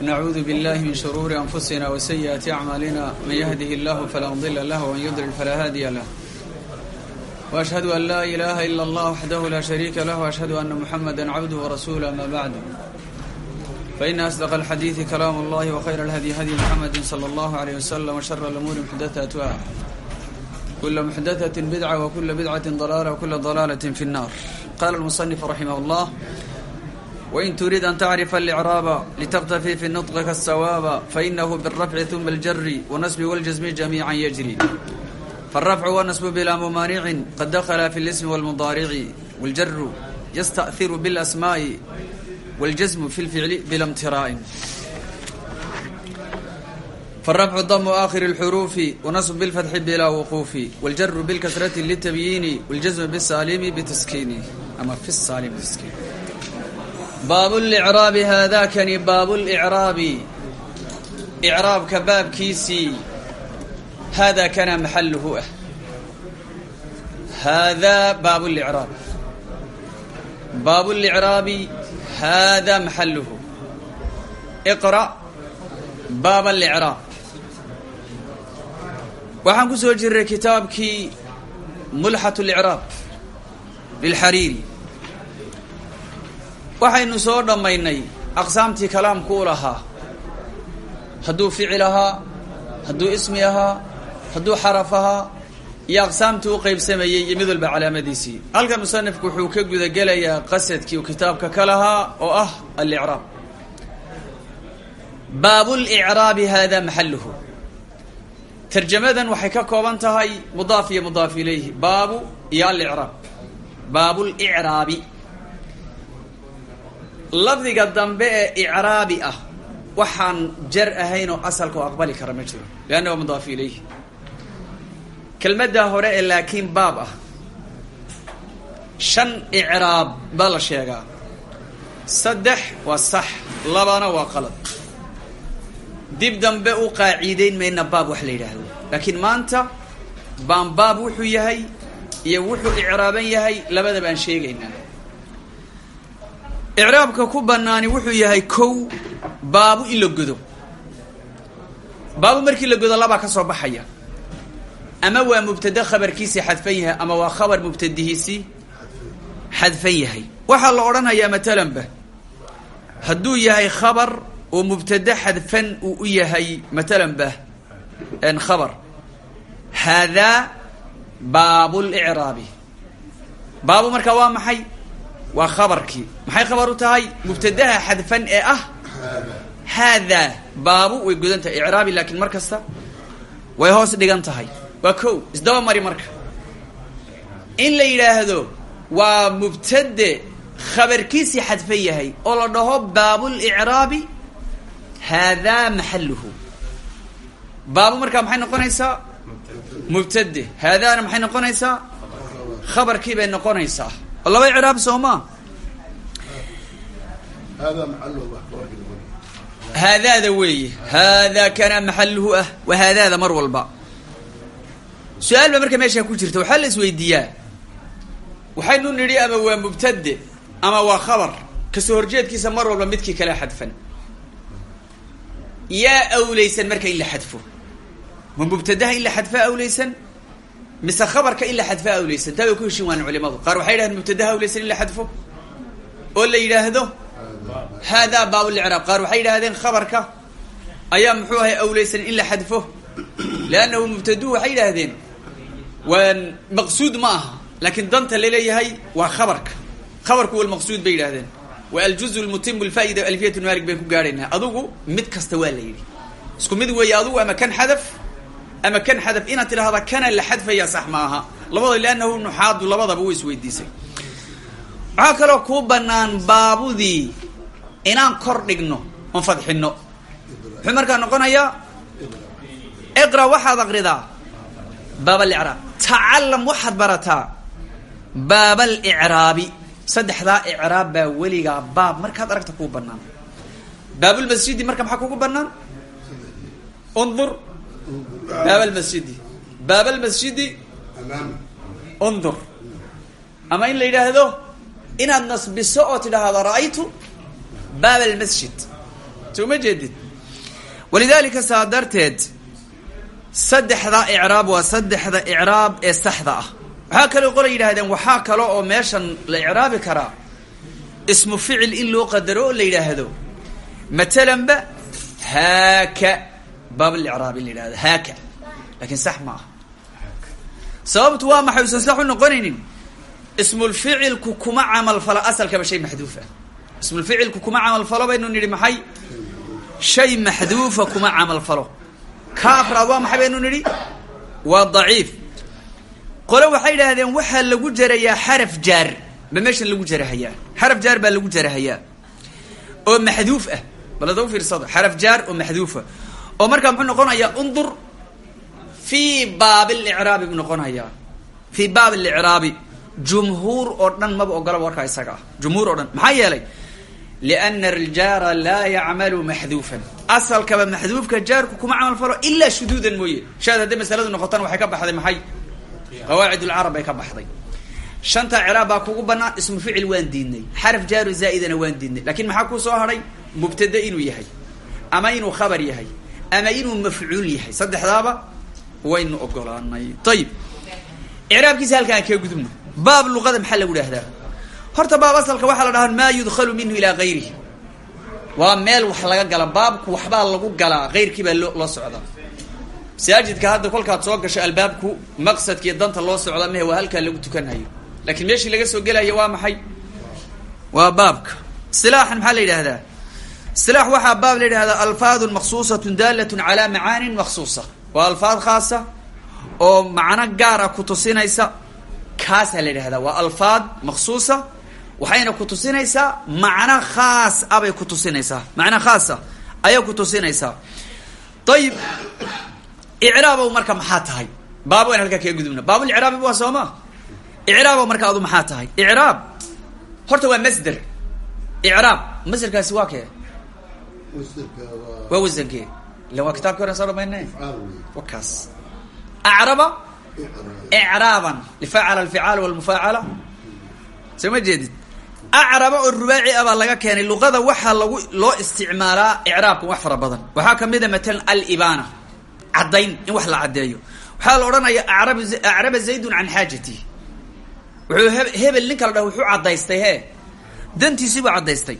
ونعوذ بالله من شرور أنفسنا وسيئات أعمالنا من يهده الله فلا مضل له ومن يضلل فلا هادي له وأشهد أن لا إله إلا الله وحده لا شريك له وأشهد أن محمدا عبده ورسوله أما بعد فإن أصدق الحديث كلام الله وخير الهدي هدي محمد صلى الله عليه وسلم وشر الأمور محدثاتها كل محدثة بدعة وكل بدعة ضلالة وكل ضلالة في النار قال المصنف رحمه الله وإن تريد أن تعرف الإعراب لتقتفي في النطق كالصواب فإنه بالرفع ثم الجر والنسب والجزم جميعا يجري فالرفع والنسب بلا ممانع قد دخل في الاسم والمضارع والجر يستأثر بالأسماء والجزم في الفعل بلا امتراء فالرفع ضم آخر الحروف ونصب بالفتح بلا وقوف والجر بالكسرة للتبيين والجزم بالسالم بتسكين أما في السالم بتسكين باب الإعراب هذا كان باب الإعراب إعراب كباب كيسي هذا كان محله أه هذا باب الإعراب باب الإعراب هذا محله اقرأ باب الإعراب waxaan ku soo jiray kitaabkii mulxat اlicraab lilxariiri waxaynu soo dhammaynay aqsaamtii kalaamku u lahaa. Hadduu ficil ahaa hadduu ismi ahaa hadduu xaraf ahaa iyo aqsaamtii u qaybsamayey iyo mid walba calaamadiisii. Halkan musanifku wuxuu ka gudagelayaa qasadkii uu kitaabka ka lahaa oo ah alicraab. Baabu licraabi hada maxaluhu tarjamadan waxay ka kooban tahay mudaaf iyo mudaaf ilayhi. Baabu iyo alicraab. Baabu licraabi lafdiga dambe ee icraabi ah waxaan jar ahayn oo asalka oo aqbali kara ma jiro. Leanna waa mudaaf ilayhi. Kelmaddaa hore ee laakiin baab ah shan icraab baa la saddex waa sax labana waa qalad. Dib dambe u qaaciideyn mayna baab wax la laakiin maanta baan baab wuxuu yahay iyo wuxuu icraaban yahay labada baan sheegaynaa icraabka ku banaani wuxuu yahay kow baabu in la godo. Baabu markii la godo labaa ka soo baxaya. Ama waa mubtade khabarkiisii xadfan yahay ama waa khabar mubtadihiisii xadfan yahay. Waxaa la odhanayaa matalanba. Hadduu yahay khabar oo mubtade xadfan u yahay matalan ba khabar. Haadaa baabu licraabi baabu markaa waa maxay waa khabarkii. Maxay khabar u tahay? Mubtadaha xadfan ee ah haadaa baabu way godan tahay icraabi laakiin mar kasta way hoos dhigan tahay. Waa ko isdaba mari marka. In la yidhaahdo waa mubtade khabarkiisii xadfan yahay oo la dhaho baabulicraabi haadaa maxaluhu baabu markaa maxay noqonaysaa? Mubtade. Haadaana maxay noqonaysaa? Khabarkii bay noqonaysaa oo laba icraab sooma. Haadaada weeye. Haadaa kana maxaluhu ah. Waa haadaada mar walba. Su'aal baa marka meeshaa ku jirta. Waxaa la isweydiiyaa. Waxaynu nidhi ama waa mubtade ama waa khabar. Kasoo horjeedkiisa mar walba midkii kale xadfan. Yaa awleysan marka in la xadfo. Ma mubtadaha in la xadfaa awleysan mise khabarka in la xadfaa awleysan taa way ku heshin waan culimadu qaar waxay yidhahdeen mubtadaha awleysan in la xadfo? Oo la yidhaahdo haadaa baabulicraab qaar waxay yidhahdeen khabarka ayaa muxuu ahay awleysan in la xadfo? Leannahu mubtaduhu waxay yidhaahdeen waa maqsuud ma aha laakiin danta la leeyahay waa khabarka. Khabarku walmaqsuud bay yidhahdeen wa aljuz lmutimu lfaa'ida alfiyat malik bayn ku gaadhaynaa adugu mid kasta waa la yidhi. Isku mid weeye adugu ama kan xadaf ama kan xadaf inaad tidhahda kana la xadfaya sax ma aha labada liannahu nuxaadu labadaba way isweydiisay waxaa kaloo kuu banaan baabudii inaan kor dhigno oon fadxino muxuu markaa noqonayaa iqra waxaad aqridaa baab alicraab tacalam waxaad barataa baab alicraabi saddexdaa icraab baa weligaa baab markaad aragta kuu banaan baabulmasjidi marka maxaa kugu banaan undur baab almasjidi baab almasjidi undur. Ama in la yidhaahdo inaad nasbiso oo tidhaahdo ra'aytu baab almasjid soo ma jeedid walidaalika saa darteed saddexda icraab waa saddexda icraab ee saxda ah. Waxaa kaloo qola yidhahdeen waxaa kale oo meeshan la icraabi karaa ismu ficil in loo qadaro oo la yidhaahdo. Matalanba haaka baab alicraab in la yidhahdo haaka laakiin sax ma aha sababtu waa maxay usan sax u noqonaynin? Ismulficilku kuma camal falo asalkaba shay maxduufa. Ismulficilku kuma camal falo baynu nidhi maxay? Shay maxduufa kuma camal falo. Ka afraad waa maxay baynu nidhi? Waa daciif. Qole waxay idhaahdeen waxaa lagu jarayaa xaraf jaar ba meeshan lagu jarahayaa. Xaraf jaar baa lagu jarahayaa. Oo maxduuf ah. Balada u fiirsado xaraf jaar oo maxduufa oo markaa muxuu noqonayaa undur fii baab alicraabi buu noqonayaa. Fii baab alicraabi jumhuur oo dhan maba ogola warkaa isaga ah. Jumhuur oo dhan maxaa yeelay? Liana aljaara laa yacmalu maxduufan. Asalkaba maxduufka jaarku kuma camal falo ilaa shuduudan mooye. Shaad hadday masaladu noqotana waxay ka baxday maxay? Qawaacid ulcarab bay ka baxday. Shanta ciraab baa kugu banaan ismu waan diidnay. Xaraf jaaru zaa'idana waan diidnay. Lakin maxaa kuu soo hadhay mubtade inuu yahay. Ama inuu khabar yahay ama inuu mafcuul yahay. Saddexdaaba waynu ogolaanay ayib icraabkiisa halkaan kee gudubno. Baab luqada maxaa lagu dhahdaa horta baab asalka waxaa la dhahaa maa yudkhalu minhu ilaa gayrihi waa meel wax laga gala baabku waxbaa lagu galaa. Keyrkii baa loo loo socdaa masaajidka hadda kolkaad soo gasho albaabku maqsadkiiyo danta loo socda mehe waa halkaa lagu tukanhayo laakiin meeshii laga soo gelayo waa maxay? Waa baabka. Isilaaxan maxaa la yidhaahdaa isilaax waxaa baab la yidhahdaa alfaadun maqsuusatun daalatun calaa macaanin maqsuusa waa alfaad khaasa oo macno gaara ku tusinaysa kaasaa la yidhahdaa waa alfaad maqsuusa waxayna ku tusinaysaa macno khaas a ku tusinaysaa. Macno khaasa ayay ku tusinaysaa. Ayib icraabow marka maxaa tahay? Baab wayn halkaa kaga gudubna baabulcraabi waa soo ma? Icraabow marka adu maxaa tahay? Icraab horta waa masder. Icraab masderkaasi waa kee waa wasankee ila waa kitabki horen soo dhamayne wa kaas acraba icraaban lifacala alficaal walmufaacala soo ma jeedid acraba oo rubaaci a baa laga keenay luqada waxaa lagu loo isticmaalaa icraabkan wax fara badan. Waxaa ka mid a matalan alibana caddayn in wax la caddeeyo. Waxaa la odhanaya arab acraba zaydun can xaajatihi wuxuu he hebel ninka la dhaho wuxuu caddaystay he dantiisii buu caddaystay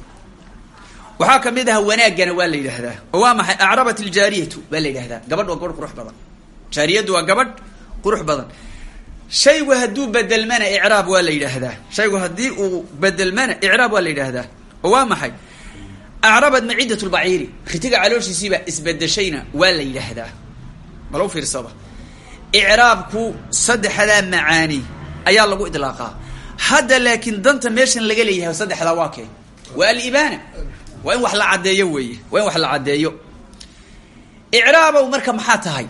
waxaa ka mid aha wanaaggana waa la yidhaahdaa. Oo waa maxay? Acrabat iljaariyatu baa la yidhahdaa gabadh waa gabadh qurux badan. Jaariyaddu waa gabadh qurux badan. Shaygu hadduu bedelmana icraab waa la yidhaahdaa. Shaygu haddii uu bedelmana icraab waa la yidhaahdaa. Oo waa maxay? Acrabad macidat lbaciiri ritiga calooshiisiibaa isbedeshayna waa la yidhaahdaa. Bal fiirsada icraabku saddexdaa macaani ayaa lagu idlaaqaa hadda laakiin danta meeshan laga leeyahay saddexdaa waa kee? Waa alibaana waa in wax la caddeeyo weeye. Waa in wax la caddeeyo. Icraabow marka maxaa tahay?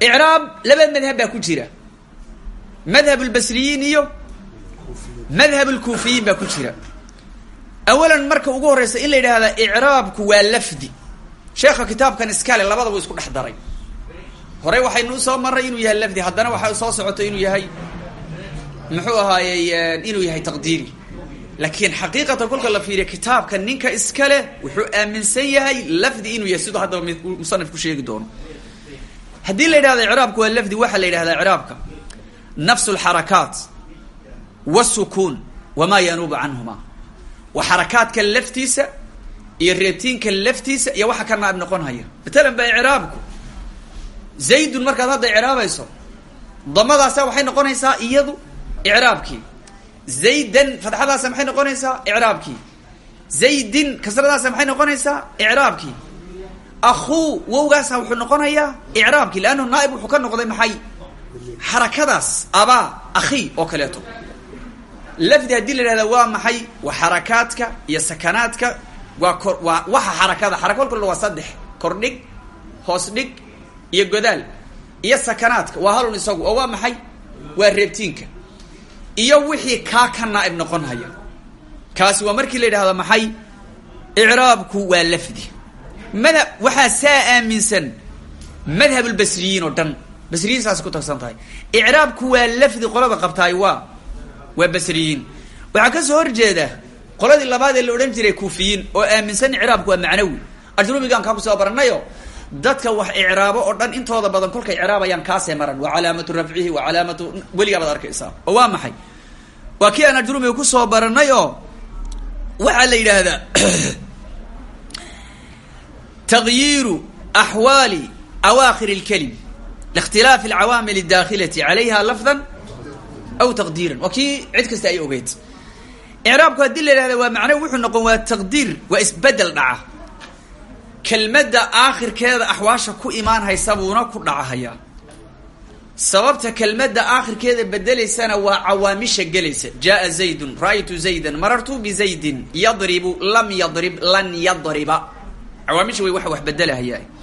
Icraab laba madhab baa ku jira. Madhab lbasriyiin iyo madhab lkuufiyiin baa ku jira. Awalan marka ugu horeysa in la yidhaahdaa icraabku waa lafdi. Sheekha kitaabkan iskale labadaba isku dhex daray. Horey waxaynu u soo maray inuu yahay lafdi. Haddana waxaa soo socoto inuu yahay muxuu ahaayey inuu yahay taqdiiri laakiin xaqiiqatan kolka la fiiriya kitaabka ninka iskale wuxuu aaminsan yahay lafdi inuu yahay siduu haddaba musanif ku sheegi doono. Haddii la yidhahda icraabku waa lafdi waxaa la yidhahdaa icraabka. Nafsu lxarakaat wasukuun wamaa yanuubu canhuma. Waa xarakaadka laftiisa iyo reebtiinka laftiisa iyo waxa ka noqon haya. Matalan ba icraabku zaydun markaad hadda icraabayso damadaasa waxay noqonaysaa iyadu icraabkii zaydan fatxadaasa maxay noqonaysaa? Icraabkii. Zaydin kasradaasa maxay noqonaysaa? Icraabkii. Akhuu wowgaasa wuxuu noqonayaa icraabkii leannu naaib wuxuu ka noqday maxay? Xarakadaas abaa akhi oo kaleeto. Lafdi haddii la yidhahda waa maxay? Waa xarakaadka iyo sakanaadka. Waa kor waa waxa xarakada xaraka kolkula waa saddex. Kor dhig hoos dhig iyo godaal. Iyo sakanaadka waa halun isagu oo waa maxay? Waa reebtiinka iyo wixii kaa ka naa'ib noqon haya. Kaasi waa markii la yidhahdo maxay? Icraabku waa lafdi. Madhab waxaa saa aaminsan madhab lbasriyiin oo dhan. Basriyiin saas ku tagsan tahay. Icraabku waa lafdi qolada qabtaay waa waa basriyiin. Waxaa ka soo horjeeda qoladii labaad ee la odhan jiray kuufiyiin oo aaminsan icraabku waa macnawi. Ajrubigaan kaa ku soo baranayo dadka wax icraabo oo dhan intooda badan kolkay icraabayaan kaasee maran. Wa calaamatu rafcihi wa calaamatu weligaa baad arkaysaa. Oo waa maxay? Waa kii aan ajrumiga ku soo baranay oo la yidhaahdaa tagyiiru axwaali awaakhir اlkelim likhtilaafi alcawaamil اdakhilati calayha lafdan aw taqdiiran. Waa cid kasta ay ogeyd. Icraabku haddii la yidhahda waa macno wuxuu noqon waa taqdiir waa isbeddel dhaca kelmadda aakhirkeeda axwaasha ku imaan haysa buuna ku dhacahayaa sababta kelmadda aakhirkeeda bedelaysana waa cawaamisha gelaysa. Jaaa zaydun ra'aytu zaydan marartu bizaydin yadribu lam yadrib lan yadriba. Cawaamisha way waxa wax bedelahayaa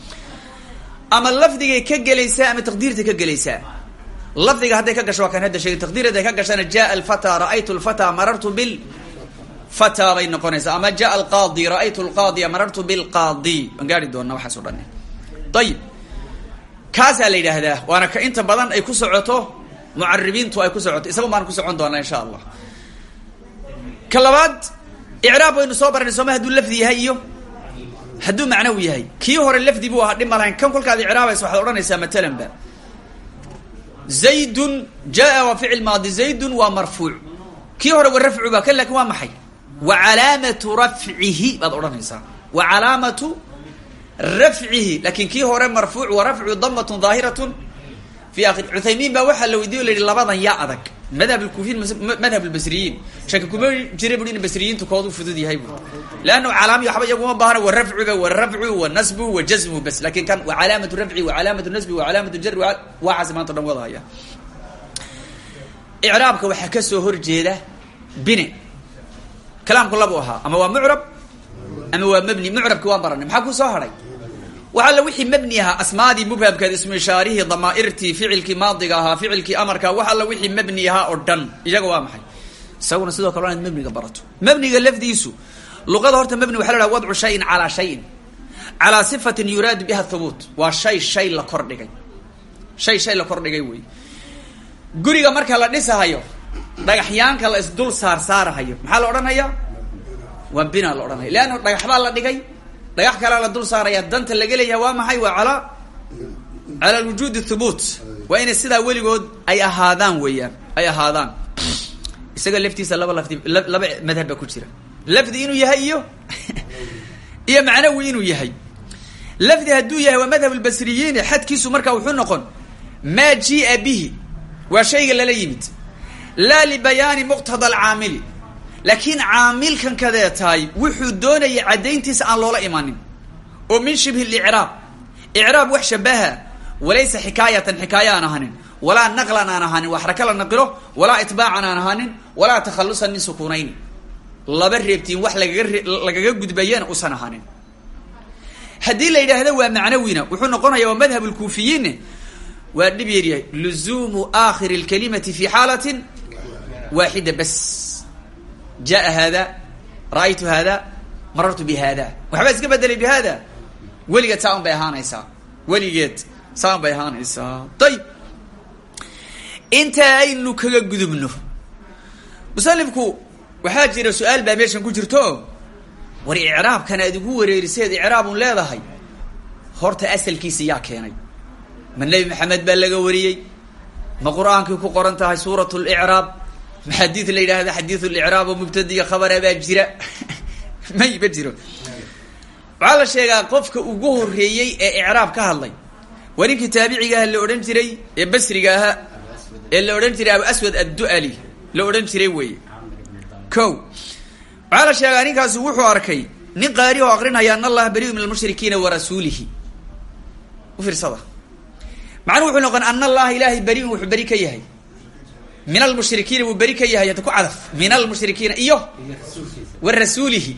ama lafdigay ka gelaysaa ama taqdiirta ka gelaysaa lafdiga hadday ka gasho waa hadda sheegay taqdiir ka gashana jaa alfata ra'aytu lfata marartu bil fata bay noqonaysaa. Ama jaa alqaadi ra'aytu lqaadiya marartu bilqaadi. Waan gaari doonaa waxaas o dhan. Ayib kaasaa la yidhaahdaa waana ka inta badan ay ku socoto mucaribiintu ay ku socoto. Isaga baan ku socon doonaa insha allah. Ka labaad icraab soo baranay sooma haduu lafdi yahay iyo? Macnawi yahay. Kii hore lafdi buu ahaa dhib kan kolkaad icraabaysa waxaad odhanaysaa matalan ba zaydun jaa waa ficil maadi. Zaydun waa marfuuc. Kii hore wa rafcu ba kan laakiin waa wa calaamatu rafcihi baad odhanaysaa. Wa calaamatu rafcihi laakiin kii hore marfuuc wa rafcu damatun daahiratun fi akhir cuthaymiin baa waxaa la weydiye o labadan yaa adag. Madhab lkufiyin madhab lbasriyiin shaki kuma jira bui in basriyiintu fudud yahay bu leanna calaamiy waxba iyaguma baahna wa rafcuba wa rafcu wa nasbu wa jazmu bas. Lakin kan wa calaamatu rafci wa calaamatu nasbi wa calaamatu jari waxaas maanta dhan wada haya. Icraabka waxaa horjeeda bine kalaamku labu ahaa ama waa mucrab ama waa mabni mucrabki waan baranay maxaa ku soo hadhay wax alla wixii mabni ahaa asmaadii mubhamkeed ismu ishaarihii damaairtii ficilkii maadiga ahaa ficilkii amarka wax alla wixii mabni ahaa oo dhan iyaga waa maxay isaguna sidoo kale inaad mabniga barato mabniga lafdiisu luqada horta mabni waxa la haha wadcu shayin calaa shayin calaa sifatin yuraadu biha thubuut waa shay shay la kordhigay shay shay la kordhigay wey guriga marka la dhisahayo dhagaxyaanka la isdul saar saarahayo. Maxaa la odhanaya? Waa bina la odhanaya. Leanna dhagax baa la dhigay. Dhagax kalea la dul saaraya. Danta laga leeyahay waa maxay? Waa calaa cala wujuudi thubuut. Waa inay sidaa weligood ay ahaadaan weeyaan. Ay ahaadaan. Isaga laftiisa laba lafdi laba madhab baa ku jira. Lafdi inuu yahay iyo iyo macnawi inuu yahay. Lafdi hadduu yahay waa madhab lbasriyiin xadkiisu markaa wuxuu noqon maa jia bihi. Waa shayga lala yimid laa libayaani muqtada alcaamili laakiin caamilkan kadee tahay wuxuu doonaya caddayntiisa aan loola imanin oo min shibhi licraab icraab wax shabaha walaysa xikaayatan xikaaya aan ahanin walaa naqlan aan ahanin wax raka la naqilo walaa itbaacan aan ahanin walaa takhalusan min sukuunayn. Laba reebtiin wax lagaga lagaga gudbayana usan ahanin haddii la yidhaahdo waa macnawina wuxuu noqonaya waa madhab lkuufiyiin waa dhib yaryahay luzuumu aakhiri اlkalimati fi xaalatin waaxida bas jaa hada ra'aytu hada marartu bi hada waxbaa iska bedelay bi hada weligeed saa un bay ahaanaysaa weligeed saa un bay ahaanaysaa ayib inta aynu kaga gudubno musanifku waxaa jira su'aal baa meeshan ku jirto war icraabkan aad igu wareeriseed icraabun leedahay horta asalkiisa yaa keenay ma nebi maxamed baa laga wariyey ma qur'aankii ku qoran tahay suurat licraab ma xadiid la yidhaahda xadiid licraab oo mubtadiga khabara baa jira may ma jiro waxaa la sheegaa qofka ugu horeeyey ee icraab ka hadlay waa ninkii taabiciga aha la odhan jiray ee basriga ahaa ee la odhan jiray abu aswad addu'ali la odhan jiray weeye ko waxaa la sheegaa ninkaasi wuxuu arkay nin qaari oo akrinaya an allaha bariu min almushrikiina wa rasuulihi u fiirsada macnuhu wuxuu noqon an allaha ilaahay beriun wuxuu beri ka yahay min almushrikiina wuu beri ka yahay hadda ku cadaf. Min almushrikiina iyo wa rasuulihi.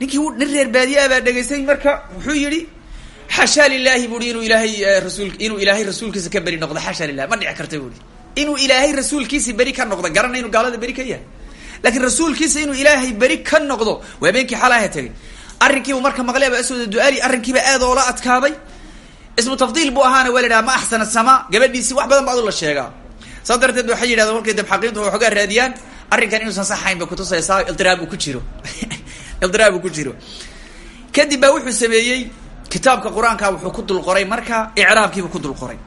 Ninkii nin reer baadiyaa baa dhegaystay marka wuxuu yihi xashaa lilaahi buui inuu ilaahay rasul inuu ilaahay rasuulkiisa ka beri noqdo. Xasha lilahi ma dhici karta buui inuu ilaahay rasuulkiisi beri ka noqdo garanay inuu gaalada beri ka yahay. Laakiin rasuulkiisa inuu ilaahay beri ka noqdo waa habeenkii xalaha tegay arrinkiibu marka maqlay aba aswada duaali arrinkiiba aad oola adkaaday ismu tafdiil buu ahaana waa la yidhaha ma axsana samaa. Gabadhiisi wax badan baad u la saas darteed waxay yidhahdeen markay dabxaqiintu waxoogaa raadiyaan arrinkan inuusan saxayn bay kutusaysaa ildiraab uu ku jiro. Ildiraab uu ku jiro. Kadib baa wuxuu sameeyey kitaabka qur'aanka wuxuu ku dul qoray marka icraabkiibu ku dul qoray.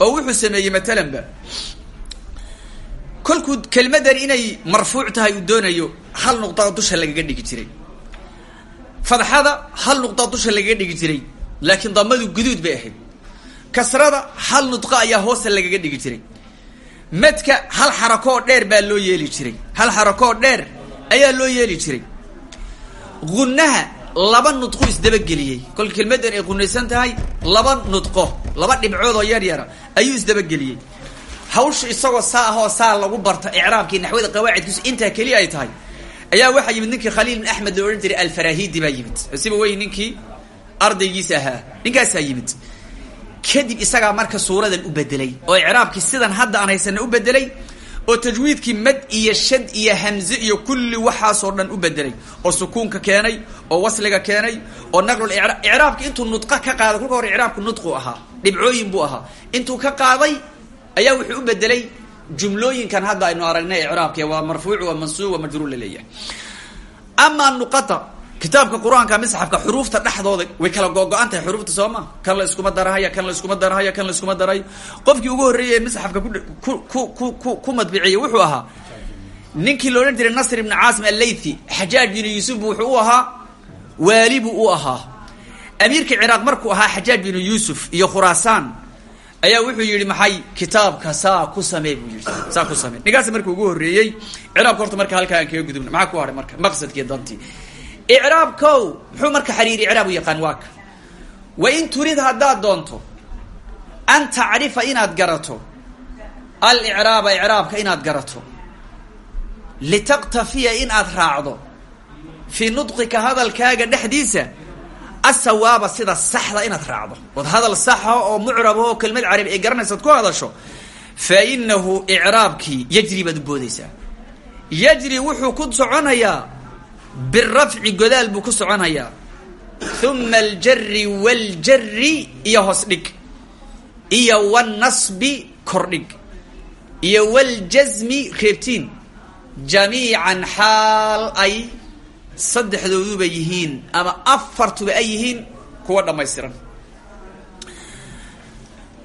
Oo wuxuu sameeyey matalan ba. Kolkuu kelmadan inay marfuuc tahay uu doonayo hal nuqdaa dusha lagaga dhigi jiray. Fadxada hal nuqdaa dusha lagaga dhigi jiray. Laakiin damadu guduud bay ahayd. Kasrada hal nudqa ayaa hoosta lagaga dhigi jiray madka hal xarakoo dheer baa loo yeeli jiray. Hal xarakoo dheer ayaa loo yeeli jiray. Gunaha laba nudqu isdabageliyey. Kolka kelmadan ay qunaysan tahay laba nudqo laba dhibcood oo yar yara ayuu isdabageliyey. Hawsha isagoo saa ahoo saa lagu barta icraabkii naxwada qawaacidkiisu intaa keliya ay tahay ayaa waxaa yimid ninkii khaliil bin axmed loo odhan jiray alfarahidi baa yimid. Siba wey ninkii ardaygiisa ahaa ninkaasaa yimid kadib isagaa marka suuradan u bedelay oo icraabkii sidan hadda aan haysana u bedelay oo tajwiidkii mad iyo shad iyo hamze iyo kulli waxaasoo dhan u bedelay oo sukuunka keenay oo wasliga keenay oo naqlul icra icraabki intuu nudqa ka qaaday kolka hore icraabku nudqu ahaa dhibcooyin buu ahaa. Intuu ka qaaday ayaa wuxuu u bedelay jumlooyinkan hadda aynu aragnay icraabka waa marfuuc waa mansuub waa majruur la leeyahay. Amaa nuqata kitaabka qur'aanka misxafka xuruufta dhexdooda way kala googo-an tahay xuruufta soo ma? Kan la iskuma darahaya kan la iskuma darahaya kan la iskuma darayo qofkii ugu horreeyay ee misxafka ku ku madbiciyey wuxuu ahaa ninkii la odhan jiray nasr ibn caasim allaythi. Xajaaj binu yuusuf bu wuxuu u ahaa waali buu u ahaa. Amiirka ciraaq markuu ahaa xajaaj binu yuusuf iyo khuraasaan ayaa wuxuu yihi maxay kitaabka saa ku samee? buu yihi saa ku samee. Ninkaas markii ugu horreeyey ciraabka horta marka halkaa aan kaga gudubna maxaa ku haray marka? Maqsadkii dantii icraabkow muxuu marka xariiri icraab u yaqaan waa ka wa in turid haddaad doonto an tacrifa inaad garato alicraaba icraabka inaad garato litaqtafiya in aad raacdo fii nudqika hadalkaaga dhexdiisa asawaaba sida saxda inaad raacdo. Ood hadal saxa oo mucrab oo kelmad carabi ay garanaysaad ku hadasho fa inahu icraabkii yajri baad u boodaysaa. Yajri wuxuu ku soconayaa birafci godaal buu ku soconayaa uma aljari waljari iyo hoos dhig. Iyo wanasbi kordhig iyo waljasmi reebtiin. Jamiican xaal ay saddexdooduba yihiin ama afartuba ay yihiin kuwa dhammaystiran.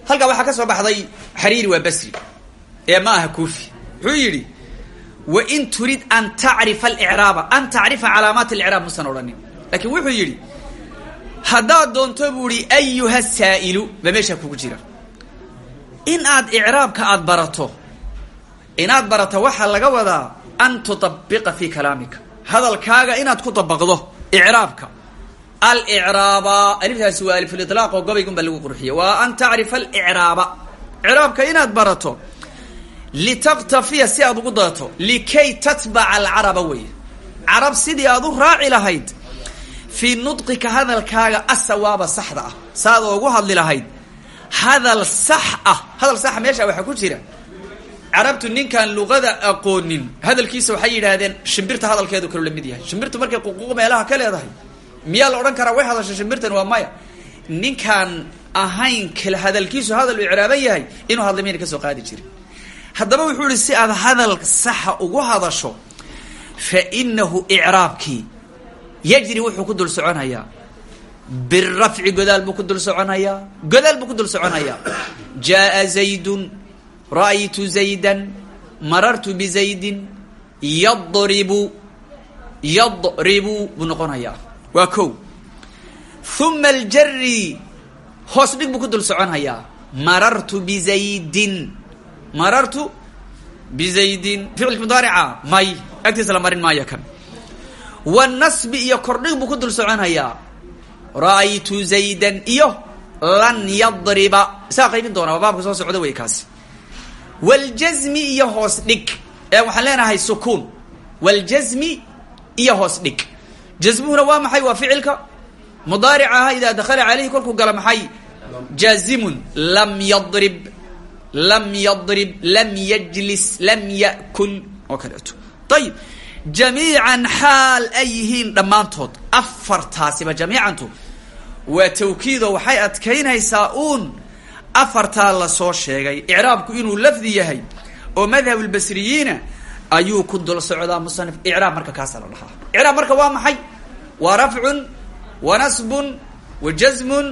Halkaa waxaa ka soo baxday xariiri waa basri ee ma aha kuufi. Wuxuu yidhi wain turid an tacrifa alicraaba an tacrifa calaamaat alicraab musan odhanin. Laakiin wuxuu yidhi haddaad doonto buu ayuha saa'ilu ba meeshaa jira. In aad icraabka aada barato inaad barato waxaa laga wadaa an tutabiqa fi kalaamika. Hadalkaaga inaad ku dabaqdo icraabka alicraaba aliftaasi waa aliflilaaq oo gobaygun baa lagu qurxiya waa an tacrifa alicraaba icraabka inaad barato litaqtafiya si aad ugu dato likay tatbaca alcaraba wey carab sidii aad u raaci lahayd fii nudqika hadalkaaga asawaaba saxda ah. Saad oogu hadli lahayd hadal sax ah. Hadal saxa meesha waxaa ku jira. Carabtu ninkaan luqada aqoonin hadalkiisa waxay yidhaahdeen shimbirta hadalkeedu kalu la mid yahay. Shimbirtu markay ququuq meelaha ka leedahay miyaa la odhan karaa way hadasha shimbirtan waa maya. Ninkaan ahayn kale hadalkiisu hadal u icraaban yahay inuu hadlay mayna ka soo qaadi jirin haddaba wuxuu ihi si aad hadal saxa ugu hadasho fa inahu icraabkii yajri wuxuu ku dul soconayaa birafci godaal buu ku dul soconayaa godaal buu ku dul soconayaa jaaa zaydun ra'aytu zaydan marartu bizaydin yadribu yadribu buu noqonayaa waa ko uma aljari hoos dhig buu ku dul soconayaa marartu bizaydin marartu bizaydin ficilka mudaarica may agtiisa la marin maayo kan wanasbi iyo kordhig buu ku dul soconayaa ra'aytu zaydan iyo lan yadriba isaa qaybin doona waa baabka soo socda wey kaasi waljasmi iyo hoos dhig ee waxaan leenahay sukuun waljasmi iyo hoos dhig jasmuhuna waa maxay waa ficilka mudaaric ahaa idaa dakhala calayhi kolkuu gala maxay jaazimun lam yadrib lam yadrib lam yajlis lam yakul oo kaleeto ayib jamiican xaal ay yihiin dhammaantood. Afartaasiba jamiicantu. Waa tawkiido waxay adkaynaysaa uun. Afartaa la soo sheegay. Icraabku inuu lafdi yahay oo madhab lbasriyiina ayuu ku dul socdaa musanif icraab marka kaasa la dhahaa. Icraab marka waa maxay? Waa rafcun wa nasbun wa jazmun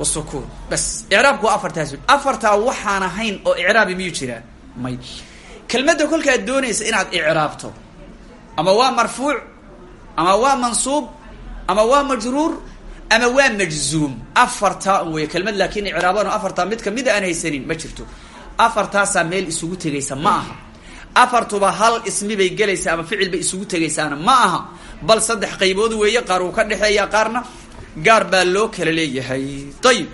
wa sukuun bas icraabku waa afartaas afartaa waxaan ahayn oo icraabi miyuu jiraa may. Kelmadda kolkaad doonaysa inaad icraabto ama waa marfuuc ama waa mansuub ama waa majruur ama waa majzuum. Afartaa un wey kelmad laakiin icraaban oo afartaa mid kamida aan haysanin ma jirto. Afartaasaa meel isugu tegaysa ma aha. Afartuba hal ismi bay gelaysaa ama ficil bay isugu tegaysaana ma aha. Bal saddex qaybood weeye qaar gaar baa loo kala leeyahay. Ayib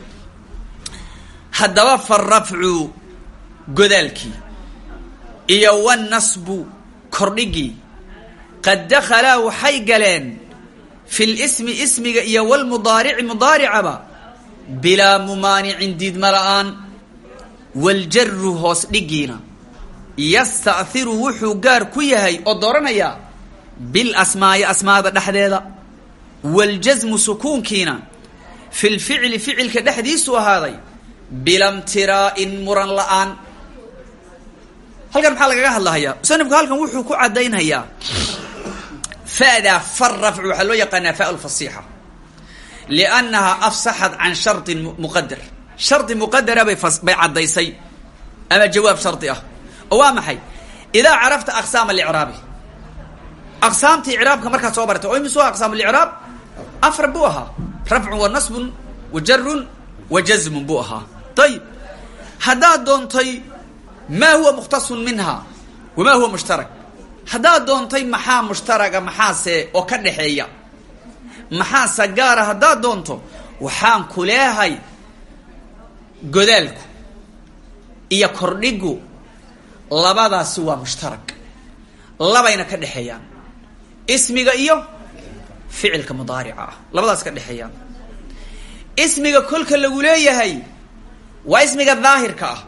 haddaba farafcu godaalkii iyo wanasbu kordhigii qad dakhalaa waxay galeen fi lismi ismiga iyo walmudaarici mudaaricaba bilaa mumaanicin diidma la'aan. Waljaru hoos dhigiina yasta'hiru wuxuu gaar ku yahay oo dooranayaa bil asmaa'i asmaada dhexdeeda waljasmu sukuunkiina fi lficli ficilka dhexdiisu ahaaday bilamtiraa'in muran la'aan. Halkan maxaa lagaga hadlahayaa? Musanifku halkan wuxuu ku caddaynhayaa. Fa'daa far rafcu waxaa loo yaqaanaa fa lfasiixa liannahaa afsaxat can shardin muqadar shardi muqadara bay bay caddaysay ama jawaab shardi ah. Oo waa maxay? Idaa carafta aqsaam alicraabi aqsaamta icraabka markaad soo baratay oo imisoo aqsaam alicraab afar buu ahaa rafcun wa nasbun wa jarun wa jazmun buu ahaa ayib haddaad doontay maa huwa mukhtasun minha wamaa huwa mushtarak haddaad doontay maxaa mushtaraga maxaase oo ka dhexeeya maxaase gaara haddaad doonto waxaan ku leehay godaalku iyo kordhigu labadaasi waa mushtarak labayna ka dhexeeyaan ismiga iyo ficilka mudaarica ah. Labadaas ka dhexeeyaan. Ismiga kolka lagu leeyahay waa ismiga daahirka ah.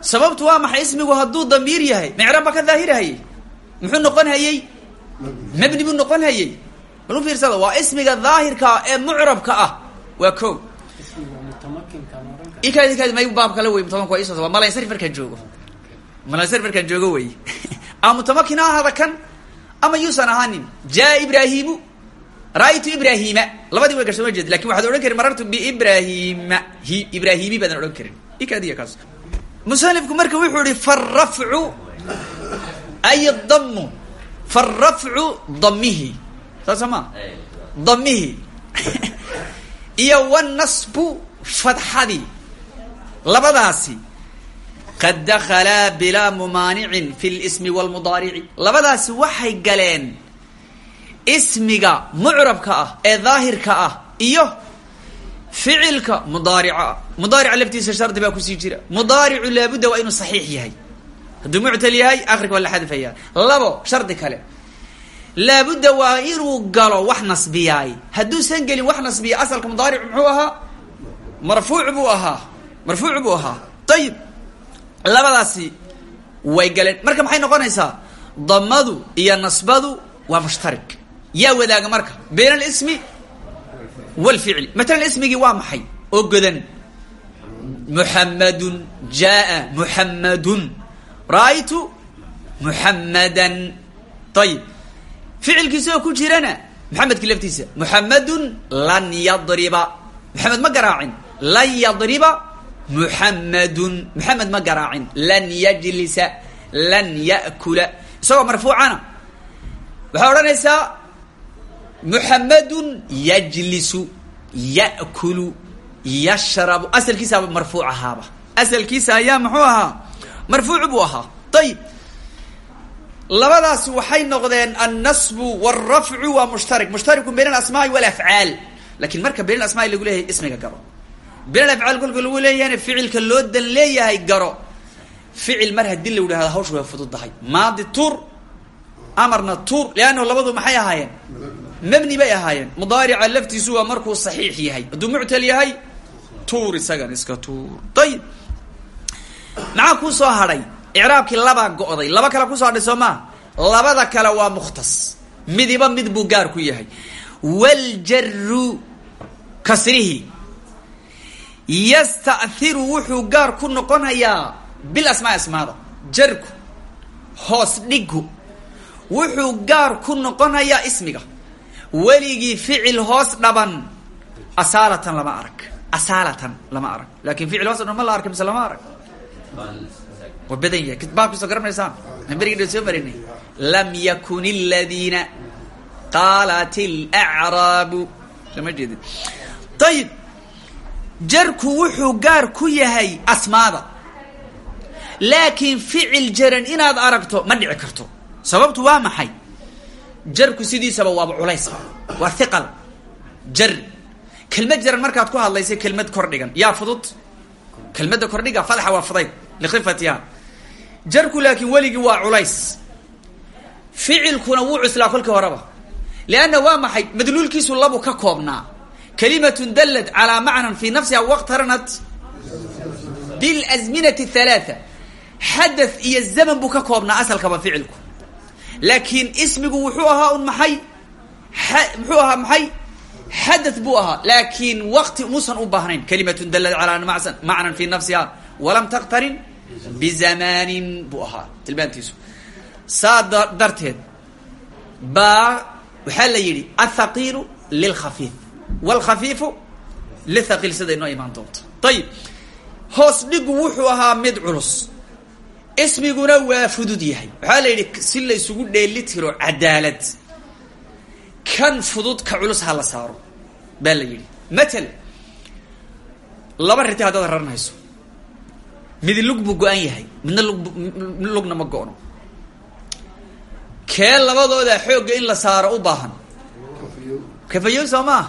Sababtu waa maxay? Ismigu hadduu damiir yahay micraab baa ka daahirahayey muxuu noqon hayey mabni buu noqon hayey bal u fiirsada waa ismiga daahirka ah ee mucrabka ah. Waa ko ikad may baab kale wey mutamanka waa iso malansari markaan joogo. Malansari markaan joogo wey. Ama mutamakin ha ahada kan ama yuusan ahaanin jaa ibraahimu ra-ytu ibrahima labadii way gasho ma jeed. Lakin waxaad odhan karin marartu biibrahima hi ibrahimi baadan odhan karin. Ikadiya kaas. Musanifku marka wuxuu ihi farafcu ay damu farafcu damihi saasa ma damihi iyo wanasbu fadxadii labadaasi qad dakhalaa bilaa mumaanicin fi lismi walmudaarici labadaasi waxay galeen ismiga mucrabka ah ee daahirka ah iyo ficilka mudaarica ah. Mudaarica laftiisa shardi baa ku sii jira. Mudaaricu laabudda waa inuu saxiix yahay. Hadduu muctal yahay akrika waa la xadfaya. Labo shardi kale. Laabudda waa inuu galo wax nasbiyaay. Hadduusan gelin wax nasbiya asalka mudaaric muxuu ahaa? Marfuuc buu ahaa. Marfuuc labadaasi way galeen. Marka maxay noqonaysaa? Damadu iyo nasbadu waa mushtarik. Yaa wadaaga marka. Bayn alismi walficli matalan ismigii waa maxay? Oo godan muxamadun jaa muxamadun ra'aytu muxamadan ayib ficilkiisa oo ku jirana maxamedki laftiisa. Muxamadun lan yadriba. Maxamed ma garaacin. Lan yadriba muxamadun maxamed ma garaacin. Lan yajlisa lan yakula. Isagoo marfuucana. Waxaa odhanaysaa muxamadun yajlisu yakulu yashrabu. Asalkiisaaba marfuuc ahaaba. Asalkiisa ayaa muxuu ahaa? Marfuuc buu ahaa. Ayib labadaasi waxay noqdeen annasbu wاlrafcu waa mushtarik. Mushtarikun bayn alasmaai walafcaal laakiin marka bayn alasmaai lagu leeyahay ismiga garo bayn alafcaal kolka lagu leeyahayna ficilka loo dan leeyahay garo. Ficil mar haddii la yidhahdo hawsha way fududahay. Maadi tuur amarna tuur leannahu labadu maxay ahaayeen? Mabni bay ahaayeen. Mudaarica laftiisu waa markuu saxiix yahay. Hadduu muctal yahay tuur isagan iska tuur. Ayib maxaa kuu soo hadhay? Icraabkii labaa go'day. Laba kale ku soo hadhay soo maa labada kale waa mukhtas. Midiba mid buu gaar ku yahay. Waljaru kasrihi yasta'hiru wuxuu gaar ku noqonayaa bil asmaa asmaada jarku hoos dhigu wuxuu gaar ku noqonayaa ismiga weligii ficil hoos dhaban asaalatan lama arag asaalatan lama arag. Laakin ficil hoos dhaban ma la lama arag? Waa badan yahay. Baabkiisoo garanaysaan? Aan berigi dha soo marinay lam yakun aladiina qaalat alacraabu lama jeedin. Ayib jarku wuxuu gaar ku yahay asmaada. Laakiin ficil jaran inaad aragto ma dhici karto. Sababtu waa maxay? Jarku sidiisaba waaba culaysba waa hiqal jar. Kelmad jaran markaad ku hadlaysay kelmad kordhigan. Yaa fudud? Kelmadda kordhiga fadaxa waa fudayd. Likhifatiha jarku laakiin weligii waa culays. Ficilkuna wuu cuslaa kolkii horeba. Leanna waa maxay? Madluulkiisu labu ka koobnaa kalimatun dallat calaa macnan fii nafsiha waqtaranat bilasminati halaatha xadath iyo zaman buu ka koobnaa asalkaba ficilku. Laakiin ismigu wuxuu ahaa un maxay? Muxuu ahaa maxay? Xadath buu ahaa. Laakiin waqti umuusan u baahnayn. Kalimatun dallat calaa macnan fii nafsiha walam taqtarin bizamanin buu ahaa. Tilmaantiisu. Saa darteed baa waxaa la yidhi athaqiilu lilkhafiif wlkhafiifu lithaqiil sida inoo imaan doonto ayib hoos dhigu wuxuu ahaa mid culus ismiguna waa fudud yahay waxaa la yidhi si la isugu dheeli tiro cadaalad kan fudud ka culus ha la saaro baa la yidhi matal laba riti haddaad raranayso mid lug buu go-an yahay midna lug lugna ma go-no kee labadooda xoogga in la saaro u baahan kafayow soo maaha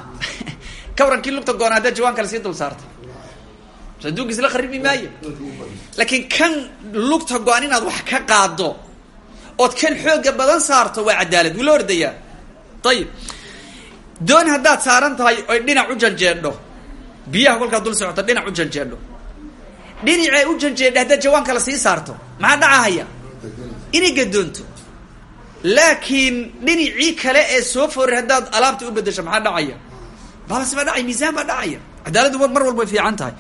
kawrankii lugta goona haddaad jawaan kale sii dul saarta saduuq isla kharibi maayo laakiin kan lugta go-an inaad wax ka qaado ood kan xooga badan saarto waa cadaalad wuu la ordayaa ayib doon haddaad saaran tahay oy dhinac u janjeedho biyaha kolkaad dul socoto dhinac u janjeedho dhinacay u janjeedha haddaad jawaan kale sii saarto maxaa dhacahaya inay gadoonto laakiin dhinacii kale ee soo foray haddaad alaabta u bedesho maxaa dhacaya? Balas baa dhacaya miisaan baa dhacaya. Cadaaladdu mar walba way fiican tahay.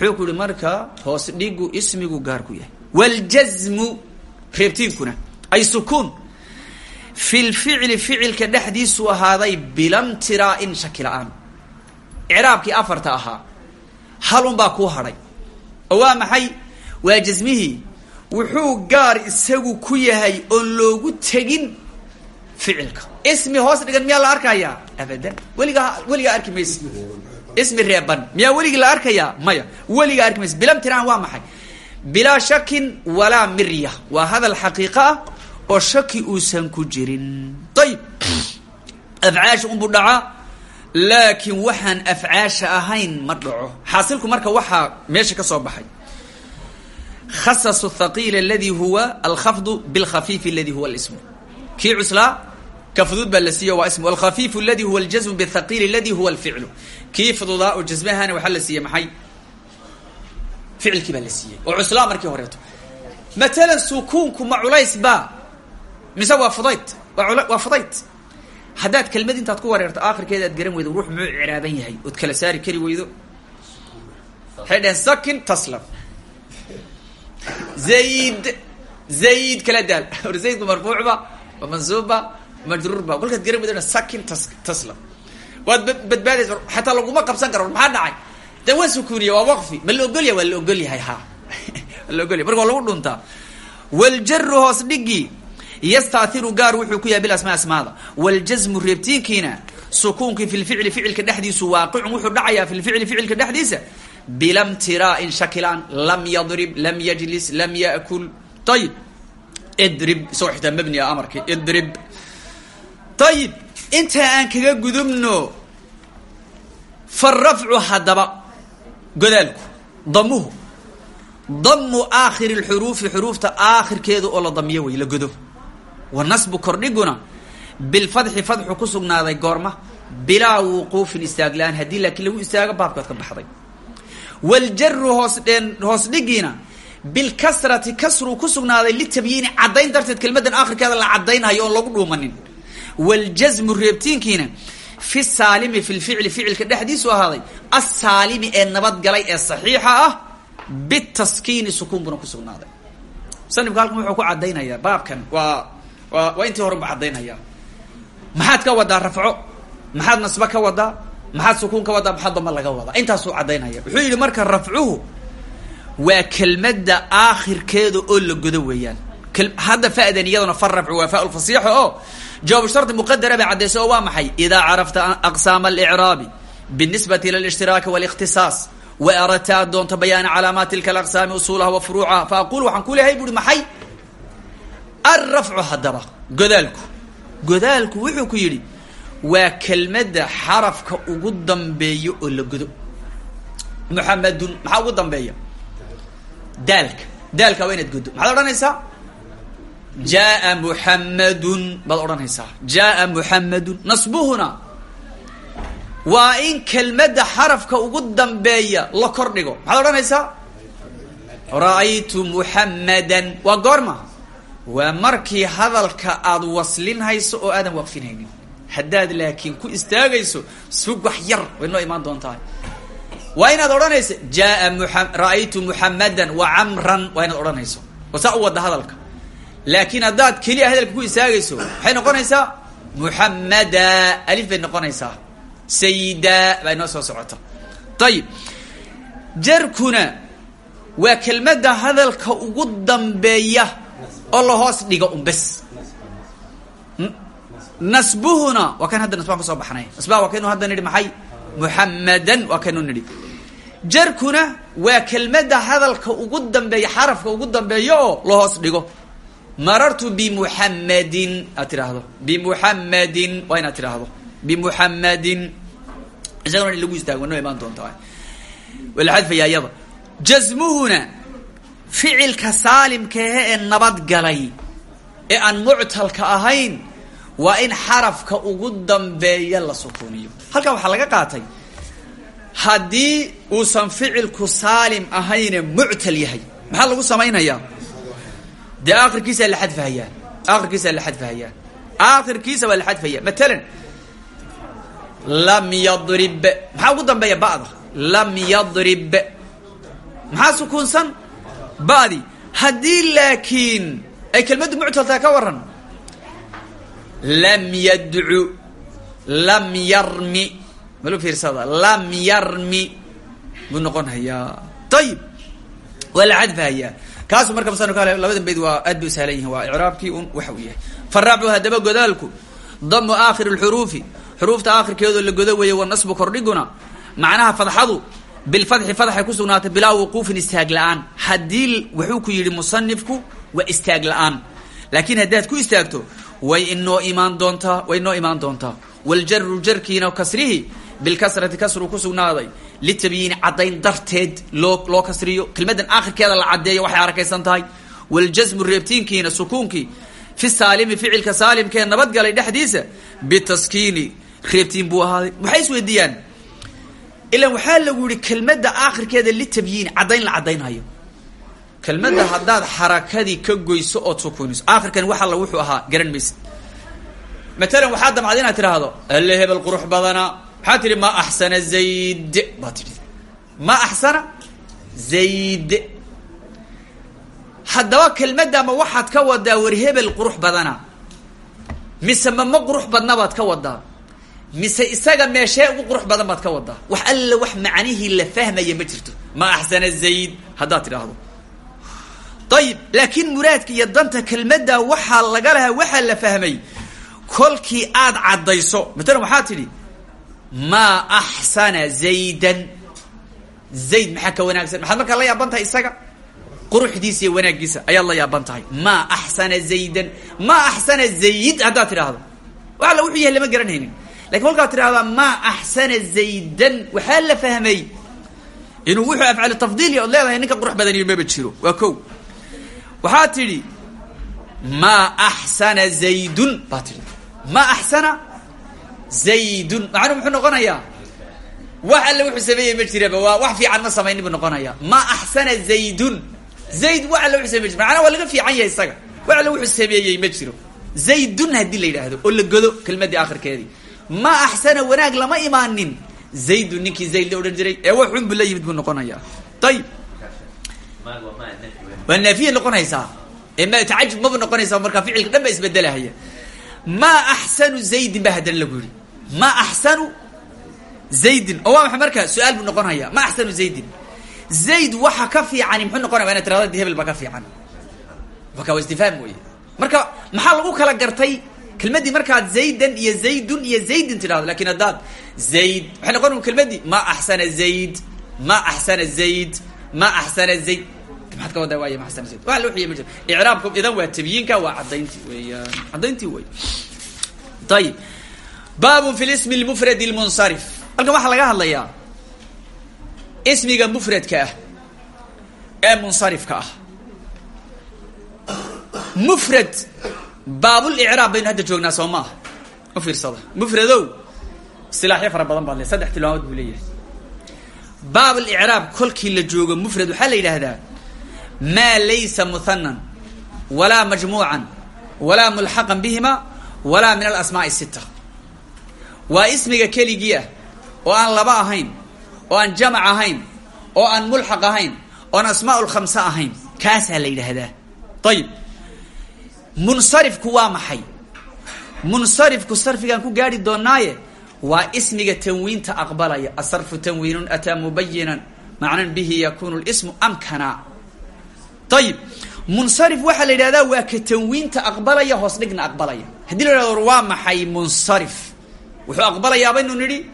Wuxuu ku yihi marka hoos dhigu ismigu gaar ku yahay. Waljazmu reebtiinkuna ay sukuun fi lficli ficilka dhexdiisu ahaaday bilamtiraa'in shaki la'aan icraabkii afarta ahaa halun baa kuu hadhay. Oo waa maxay? Waa jasmihii wuxuu gaar isagu ku yahay oon loogu tegin ficilka. Ismi hoos dhigan miyaa la arkayaa? Abadan. Weligaa weligaa arki maysa. Ismi reeban. Miyaa weligii la arkayaa? Maya. Weligaa arki maysa. Bilamtiraan waa maxay? Bilaa shakin walaa mirya. Waa hadal xaqiiqo ah oo shaki uusan ku jirin. Ayib afcaasha unbuu dhacaa laakiin waxaan afcaasha ahayn ma dhaco. Marka waxaa meesha ka soo baxay khasasu thaqiil aladi huwa alkhafdu bilkhafiif aladi huwa lismu kii cuslaa ka fudud baa la siiyo waa huwa aljasmu bithaqiil aladi huwa alficlu kii fududaa oo jasmahana waxaa la siiyey maxay ficilkii baa la horeeto matalan sukuunku ma culays ba mise waa fudayd waa fudayd haddaad kelmad intaad ku wareerto aakhirkeeda aad garan weydo ruux ood kala saari kari weydo waxay dhaheen sakin taslam zayd zayd kala daal or zaydku marfuucba ma mansuubba majruurba kolkaad garan weydo sakin tas taslam waad badbaadaysa xataa laguma qabsan karo maxaa dhacay de waa sukuuniya waa waqfi ma la ogolyahay waa la ogol yahay ha waa la ogolyahay marka waa lagu dhuntaa waljaru hoos dhigii yastairu gaar wuxuu ku yahay bilasmaa asmaada waljasmu reebtiinkiina sukuunkii fi lficli ficilka dhexdiisu waaqicun wuxuu dhacayaa fi lficli ficilka dhexdiisa bilamtiraa'in shakilaan lam yadrib lam yajlis lam yakul. Ayib idrib isagoo xitaa mabni ah amarkii idrib. Ayib intaa aan kaga gudubno farafcu haddaba godaalku damuhu damu aakhiri lxuruufi xuruufta aakhirkeeda oo la damiyo wey la godo wa nasbu kordhiguna bilfadxi fadxu ku sugnaaday goorma bilaa wuquufin istaagla-aan haddii laakiin lagu istaago baabkaad ka baxday waljaru hoos dheen hoos dhigiina bilkasrati kasruu ku sugnaaday litabyiini caddayn darteed kelmadan akhirkeeda la caddaynhayo oon lagu dhuumanin. Waljasmu reebtiinkiina fi saalimi fi lficli ficilka dhexdiisu ahaaday asaalimi ee nabadgalay ee saxiixa ah bitaskiini sukuun buna ku sugnaaday. Musanifka halkan wuxuu ku caddaynayaa baabkan waa waa waa intii horen bu caddaynayaa. Maxaad ka wadaa rafco maxaad nasbe ka wadaa maxaad sukuun ka wadaa maxaad dama laga wadaa intaasuu caddaynaya. Wuxuu yidhi marka rafcuhu waa kelmadda aakhirkeeda oo la godo weeyaan. Hadda fa'dan iyaduna fa rafcu waa fa lfasiixo oo jawaabu shardi muqadara bay caddaysa oo waa maxay? Idaa carafta aqsaama alicraabi binisbati ila alishtirاaki wاlikhtisaas wa aradta aad doonto bayaana calaamaat tilka alaqsaami usuulaha wa furuucaha fa aqul waxaan ku lehay buuhi maxay? Alrafcu haddaba godaalku godaalku wuxuu ku yidhi waa kelmadda xarafka ugu dambeeyo oo la godo muxamedun maxaa ugu dambeeya? Daalka. Daalka waa inaad godo maxaad odhanaysaa? Jaaa muxammadun baad odhanaysaa. Jaaa muxammadun nasbuhuna. Waa in kelmadda xarafka ugu dambeeya la kor dhigo. Maxaad odhanaysaa? Ra'aytu muxammadan waa goorma? Waa markii hadalka aad waslin hayso oo aadan waqfinhaynin haddaad laakiin ku istaagayso sugax yar way noo imaan doontaa waa inaad odhanayso jaaa mua ra'aytu muxammadan wa camran waa inaad odhanayso. Oo saa u wadda hadalka. Laakiin haddaad keliya hadalka ku istaagayso waxay noqonaysaa muxammada alif bay noqonaysaa. Sayida baa inoo soo socota. Ayib jarkuna waa kelmadda hadalka ugu dambeeya oo la hoos dhigo un bes nasbuhuna waa kan hadda nasbaan ka soo baxnay. Nasbaha waa kaynu hadda nidhi maxay? Muxammadan waa kaynu nidhi. Jarkuna waa kelmadda hadalka ugu dambeeya xarafka ugu dambeeya oo la hoos dhigo. Marartu bimuxammadin aad tidhaahdo. Bimuxammadin waa inaad tidhaahdo. Bimuxammadin isagona lagu istaago noo imaan doontaa waa la xadfaya iyada jasmuhuna ficilka saalimkahe ee nabadgalay ee aan muctalka ahayn waa in xarafka ugu dambeeya la sukuuniyo halkan waxaa laga qaatay haddii uusan ficilku saalim ahayne muctal yahay. Maxaa lagu samaynayaa? Dee akhirkiisaa la xadfahayaa akhirkiisaa la xadfahayaa aakhirkiisa waa la xadfaya matalan lam yadrib maxaa ugu dambeeya ba'da? Lam yadrib. Maxaa sukuunsan? Ba'di. Haddii laakiin ay kelmaddu muctal tahay ka waran lam yadcu lam yarmi. Malu fiirsada? Lam yarmi. Buu noqon hayaa. Ayib waa la cadfahayaa kaasu marka musanifka ale labadan bayd waa aad bay u sahlan yihiin waa icraabkii un waxa uu yahay. Faraacu haddaba godaalku. Damu aakhiri lxuruufi xuruufta aakhirkeedoo la godo weeye wanasbu kordhiguna. Macnaha fadxadu bilfadxi fadxay ku sugnaatay bilaa wuquufin istaag la'aan. Haddii wuxuu ku yidhi musanifku waa istaag la'aan. Laakiin haddaad ku istaagto way inoo imaan doontaa way inoo imaan doontaa waljaru jarkiina kasrihi bilkasrati kasruu ku sugnaaday. Litabyiini caddayn darteed loo kasriyo. Kelmaddan aakhirkeeda la caddeeyo waxay arakaysan tahay. Waljasmu reebtiinkiina sukuunkii fi saalimi ficilka saalimkee nabadgalay dhexdiisa bitaskiini reebtiin buu ahaaday. Waxay isweydiiyaan ilan waxaa lagu yihi kelmadda aakhirkeeda litabyiini caddayn la caddaynhayo kelmadda haddaad xarakadii ka goyso ood sukuuniso aakhirkan wax alla wuxuu ahaa garan maysid matalan waxaa damcad inaad tidhaahdo alle hebel qurux badanaa maxaa tidhi ma axsana zayd. Baa tidhi ma axsana zayd. Haddaba kelmadda ma waxaad ka wadaa war hebel qurux badana. Mise ma ma qurux badna baad ka wadaa mise isaga meeshee ugu qurux badan baad ka wadaa wax alla wax macnihii la fahmaya ma jirto. Ma axsana zayd. Haddaad tidhaahdo ayib laakiin muraadka iyo danta kelmadda waxaa laga lahaa waxaa la fahmay kolkii aad caddayso. Matalan waxaa tidhi maa axsana zaydan. Zayd maxaa ka wanaagsan? Maxaad markaa la yaaban tahay isaga? Quruxdiisa iyo wanaaggiisa ayaad la yaaban tahay maa axsana zaydan. Maa axsana zayd haddaad tidhaahdo. Wax alla wuxuu yahay lama garanaynin. Lakin kolkaad tidhahdaa maa axsana zaydan. Waxaa la fahmay. Inuu wuxuu afcalu tafdiiliya ood leedahay ninka qurux badaniyo maba jiro. Waa ko waxaa tidhi maa axsana zaydun baa tidhi. Ma axsana zaydun. Macnuu muxuu noqonayaa? Wax alle wuxuu sameeyey ma jiraba waa wax fiican ma samaynin buu noqonaya ma axsana zaydun. Zayd wax alle wuxuu samey macnaa waa laga fiican yahay isaga. Wax alle wuxuu sameeyey ma jiro. Zaydun haddii la yidhaahdo oo la godo kelmadii akhirkeedii. Ma axsana wanaag lama imaanin. Zaydun ninkii zayd la odhan jiray ee wax xun buu la yimid buu noqonayaa. Ayib waa naafiya noqonaysaa. Ee ma tacajub maba noqonaysaa markaa ficilka dhan ba isbedelahaya. Ma axsanu zaydin ba haddana lagu yihi ma axsanu zaydin. Oo waa maxay marka? Su'aal buu noqonaya. Ma axsanu zaydin. Zayd waxa ka fiicani muxuu noqonaya? Waa ina tirada di hebel baa ka fiican. Marka waa istifhaam wey marka maxaa lagu kala gartay kelmaddii markaad zaydan iyo zaydun iyo zaydin tidhahdo laakiin haddaad zayd waxay noqon kelmaddii ma axsana zayd ma axsana zayd ma axsana zayd maxaad ka wadaa waay ma axsana zayd waa loo xiya ma icraabku idan waa tabyiinka waa caddayntii weeyaan. Caddayntii wey ayib baabun fi lismi lmufrad lmunsarif halkan waxaa laga hadlayaa ismiga mufradka ah ee munsarifka ah. Mufrad baabulicraab baynu hadda joognaa soo maaha u fiirsada. Mufradow istilaaxyo fara baad le saddex tilmaamood buu leeyahay. Baabulicraab kolkii la joogo mufrad waxaa la yidhaahdaa maa laysa muhanan walaa majmuucan walaa mulxaqan bihima walaa min alasmaa'i sita waa ismiga keligii ah oo aan laba ahayn oo aan jamac ahayn oo aan mulxaq ahayn oon asmaa lkhamsa ahayn kaasaa la yidhaahdaa ayib munsarifku waa maxay munsarifku sarfigaan ku gaari doonaaye waa ismiga tanwiinta aqbalaya asarfu tanwiinun ataa mubayinan macnan bihi yakunu lismu amkana ayib munsarif waxaa la yidhahdaa waa ka tanwiinta aqbalaya hoos dhigna aqbalaya. Haddii la yhahdo waa maxay munsarif? Wuxuu aqbalayaa baynu nidhi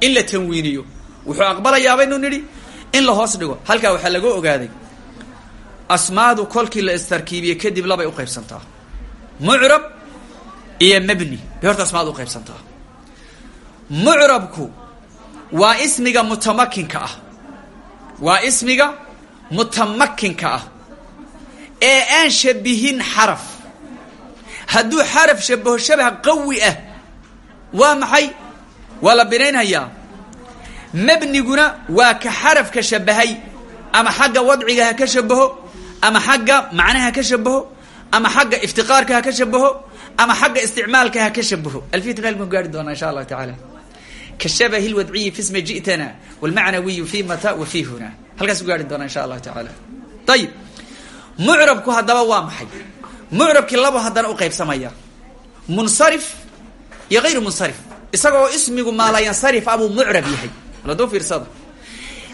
in la tanwiiniyo. Wuxuu aqbalayaa baynu nidhi in la hoos dhigo. Halkaa waxaa laga ogaaday asmaadu kolkii la istarkiibiye kadib labay uqaybsantaa mucrab iyo mabni bay horta asmaad uqaybsantaa waa ismiga mutamakinka ah. Waa ismiga mutamakinka ah ee aan shabihin xaraf. Hadduu xaraf shabaho shabah qawi ah waa maxay? Waa la binaynhayaa mabniguna waa ka xarafka shabahay ama xagga wadciga ka shabaho ama xagga macnaha ha ka shabaho ama xagga iftiqaarka ka shabaho ama xagga isticmaalka ka shabaho. Alfiyat meel gaari doonaa insha allahu tacaala. Ka shabahi lwadciyi fi sma ji'tana walmacnawiyu fi mata wa fi huna. Halkaas gaari doonaa insha allahu tacaala. Ayib mucrabku haddaba waa maxay? Mucrabkii labo haddana uqaybsamaya munsarif iyo hayru munsarif. Isagoo ismigu maalayansarif abuu mucrab yahay. Ladoo fiirsada.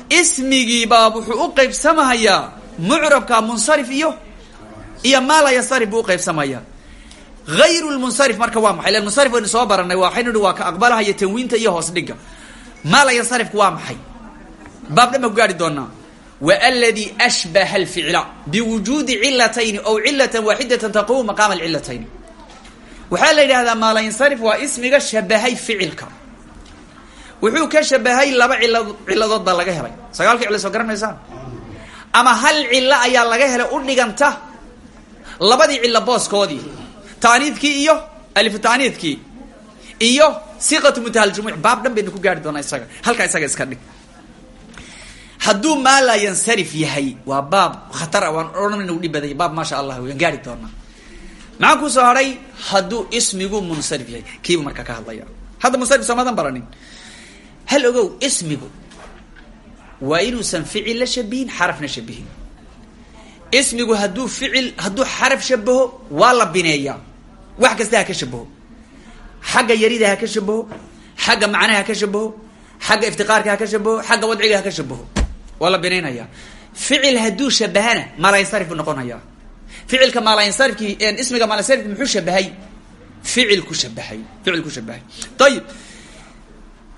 Ismigii baa wuxuu u qaybsamahayaa mucrabka munsarif iyo iyo maalayansarif buu uqaybsamaya hayru lmunsarif marka waa maxay? Munsarif waynu soo baranay waxaynu hi waa ka aqbalahaya tanwiinta iyo hoos dhiga. Maalayansarifku waa maxay? Baab dhan baan doonaa wa aladii ashbaha alficla biwujuudi cilatayni ow cilatan waaxidatan taqumu maqaama alcilatayni waxaa la yidhahdaa maalayansarif waa ismiga shabahay ficilka wuxuu ka shabahay laba cila ciladood baa laga helay sagaalka cilo soo garanaysaan ama hal cilo ayaa laga helay u dhiganta labadii cilo booskoodii taaniidkii iyo alifu taaniidkii iyo siqatu muntahaljumuuc baab dhan baynu ku gaari doonaa isaga halkaa isaga iska dhig hadduu maa laa yansarif yahay waa baab khatara waan odhan inu dhib badanya baab maasha allah waan gaari doonaa. Maxaa ku soo hadhay hadduu ismigu munsarif yahay. Kiibu markaa ka hadlaya. Hadda munsarif soomaadan baranin. Hal ogow ismigu waa inuusan ficil la shabihin xarafna shabihin. Ismigu hadduu ficil hadduu xaraf shabaho waa la wax kasta ka shabaho. Xagga yarida ka shabaho xagga macnaha ha ka shabaho xagga iftiqaarka ha ka shabaho xagga wadciga ha waa la binaynayaa ficil hadduu shabahana maalayansarif buu noqonayaa ficilka maalayansarifki ismiga maalayansarifki muxuu shabahay? Ficil ku shabahay ficil ku shabahay. Ayib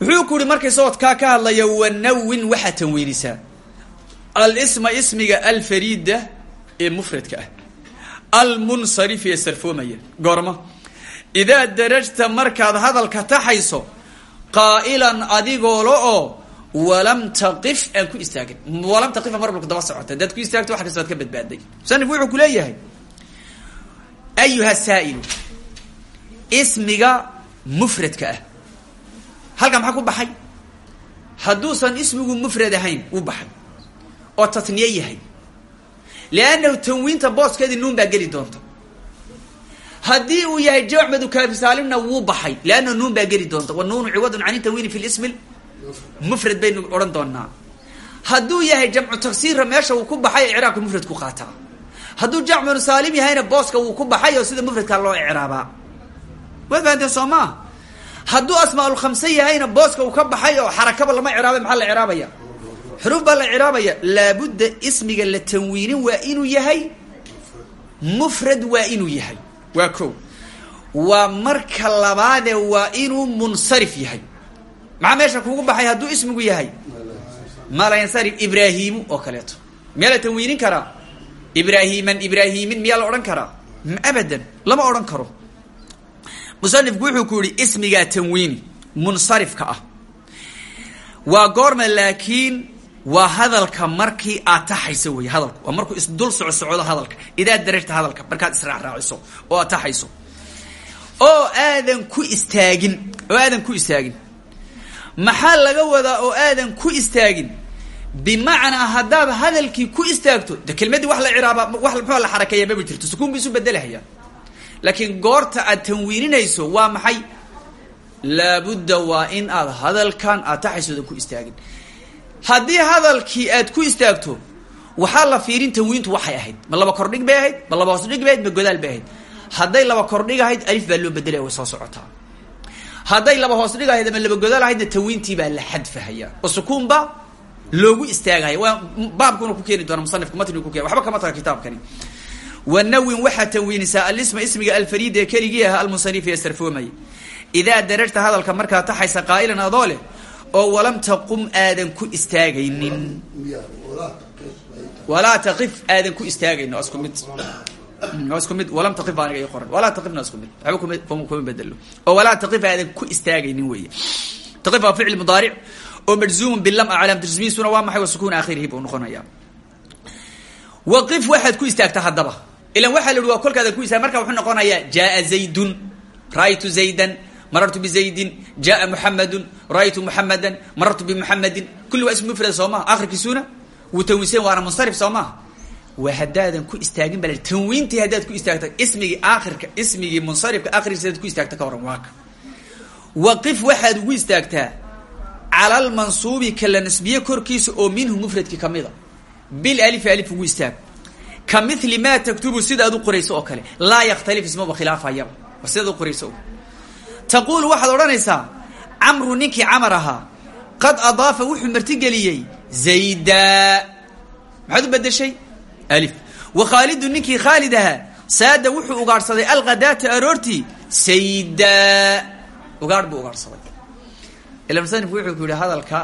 wuxuu ku markay socodkaa ka hadlaya wanawin waxaa tanwiinisaa alisma ismiga alfarida ee mufradka ah. Almunsarif ee sarfoomaya. Goorma. Idaa darajta markaad hadalka taxayso qaa'ilan adigoolo oo walam taqif aan ku istaagin. Walam taqifa mar walka daba socota. Hadaad ku istaagto wax kasta ad ka badbaaday. Musanif wuxuu ku leeyahay ayuha saa'ilu ismiga mufradka ah. Halkaa maxaa ku baxay? Hadduusan ismigu mufrad ahayn wuu baxay. Oo tatniye yahay. Liannahu tanwiinta booskeedii nuun baa geli doonta. Haddii uu yahay jamc madukaafi saalimna wuu baxay liannahu nuun baa geli doonta. Wa nuunu ciwadun can tanwiini fi lismi mufrad baynu odhan doonaa hadduu yahay jamcu taksiirra meesha wuu ku baxay icraabka mufrad ku qaataa hadduu jamcu saalim yahayna booska wuu ku baxay oo sida mufradkaa loo icraabaa waad fahanteen soo maa hadduu asmaaulkhamse yahayna booska uu ka baxay oo xarakaba lama ciraabay maxaa la ciraabaya xuruuf baa la ciraabaya laabudda ismiga la tanwiinin waa inuu yahay mufrad waa inuu yahay. Waa ko waa marka labaade waa inuu munsarif yahay maxaa meesha kugu baxay hadduu ismigu yahay? Malansarif ibraahimu oo kaleeto. Miyaa la tanwiinin karaa? Ibraahiman ibraahimin miyaa la odhan karaa? Abadan. Lama odhan karo. Musanifku wuxuu ku yihi ismigaa tanwiini munsarifka ah. Waa goorma laakiin waa hadalka markii aad taxayso wey hadalku. Waa markuu isdul soco socdo hadalka. Idaa darajta hadalka markaad israacraaciso oo aad taxayso oo aadan ku istaagin oo aadan ku istaagin maxaa laga wadaa oo aadan ku istaagin? Bimacnaa haddaad hadalkii ku istaagto de kelmaddii wax la ciraaba wax muxua la xarakeeya maba jirto sukuun ba isu bedelahayaa laakiin goorta aad tanwiininayso waa maxay? Laabudda waa in aad hadalkan aad taxaysoodan ku istaagin. Haddii hadalkii aad ku istaagto waxaa la fiirin tanwiintu waxay ahayd. Ma laba kordhig bay ahayd ma laba hoosdhig bay ahayd ma godaal bay ahayd. Hadday laba kordhig ahayd alif baa loo bedelaya way soo socotaa hadday laba hoos dhig ahayd ama laba godaal ahaydna tanwiintii baa la xadfahaya. Oo sukuun ba loogu istaagaya. Waa baabkuna ku keeni doona musanifku matnigu ku keen waxba kama taga kitaabkani. Wanawin waxaa tanwiinisaa alisma ismiga alfariid ee keligii ahaa almunsarif ee sarfoomaya idaa darajta hadalka markaa taxaysa qaa'ilan adoo leh oo walam taqum aadan ku istaagaynin. Walaa taqif aadan ku istaagaynin isku mid waa isku mid walam taqif aniga ii qoran. Walaa taqifna isku mid. Waxba kuma kuma bedelo oo walaa taqif aadan ku istaagaynin weeye. Taqif waa ficil mudaaric oo majzuumun bilam aclaam tajmiisuna waa maxay? Wa sukuun aakhirihi buu noqonaya waqif waxaad ku istaagta haddaba. Ilan waxaa la ihi waa kolkaada ku istaag. Marka wuxuu noqonayaa jaaa zaydun ra'aytu zaydan marartu bizaydin jaaa muxamadun ra'aytu muxamadan marartu bimuxamadin kulli waa ismu mufrad soo maha akhirkiisuna wuu tanwiinsan waana munsarif soo maha waa haddaadan ku istaagin baa tanwiintii haddaad ku istaagta ismigii aakhirka ismigii munsarifka akhirkiisa hadaad ku istaagta ka waran waaka waqif waxaad ugu istaagtaa cala almansuubi ka la nasbiye korkiisa oo minhu mufradki kamida bil alifi alif ugu istaag. Ka mili taktubu sidaad u qorayso oo kale. Laa yakhtalif ismaba khilaafayaba sidaad u qorayso. Taquulu waxaad odhanaysaa camru ninkii camar ahaa qad adaafa wuxuu martigeliyey zayda. Maxaad u alif wa khaalidu ninkii khaalid ahaa saada wuxuu ugaadhsaday alkhadaata aroortii sayda. Ugaadh buu ugaadhsaday ila musanifku wuxuu ku yihi hadalka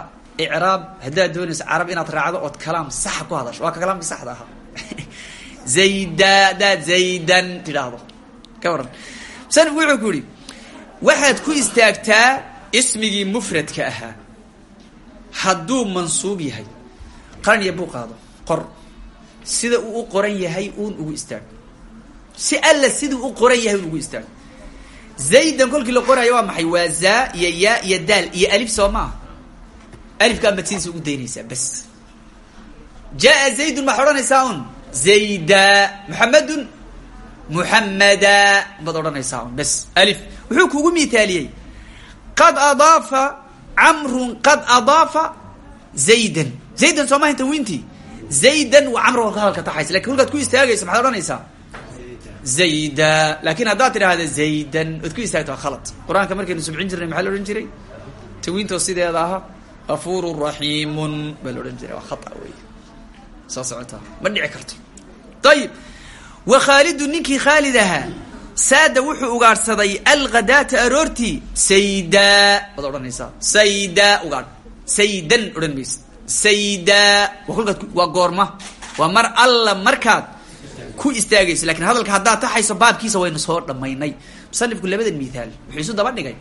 icraab haddaad doonayso carab inaad raacdo ood kalaam saxa ku hadasho. Waa ka kalaamkii saxda zayda hadaad zaydan tidhaahdo. Ka waran wuxuu ku yihi waxaad ku istaagtaa ismigii mufradka ahaa. Hadduu mansuub yahay qaran iyo qor sida uu u qoran yahay uun ugu istaag. Si alla siduu u qoran yahay un ugu istaag. Zaydan kolkii la qoraayo waa maxay? Waa zaa iyo yaa iyo daal iyo alif soo maaha alifkaa madsidiisa ugu daynaysaa bas. Jaaa zaydun maxaad odhanaysaa un zayda. Muxamedun muxamada baad odhanaysaa un bas. Alif. Wuxuu kugu mithaaliyey qad adaafa camrun qad adaafa zaydan. Zaydan soo mahayn tanwiintii zaydan waa camr ka hadalka taxaysa. Lakin kolkaad ku istaagayso maxaad odhanaysaa? Zayda. Laakin haddaad tidhaahda zaydan oad ku istaagto waa khalad. Qur'aanka markaynu subcin jirnay maxaa la odhan jiray? Tawiintoo sideeda aha afuuru raxiimun baa la odhan jiray. Waa khata wey soo socotaa ma dhici karto. Ayib wa khaalidu ninkii khaalid ahaa saada wuxuu ugaadhsaday alkhadaata aroortii sayda baad odhanaysaa. Sayda ugaadh. Saydan odhan maysa sayda. Waa goorma. Waa mar alla markaad ku istaagayso laakiin hadalka haddaad taxayso baabkiisa waynu soo dhammaynay. Musanifku labadan mithaal wuxuu isu daba dhigay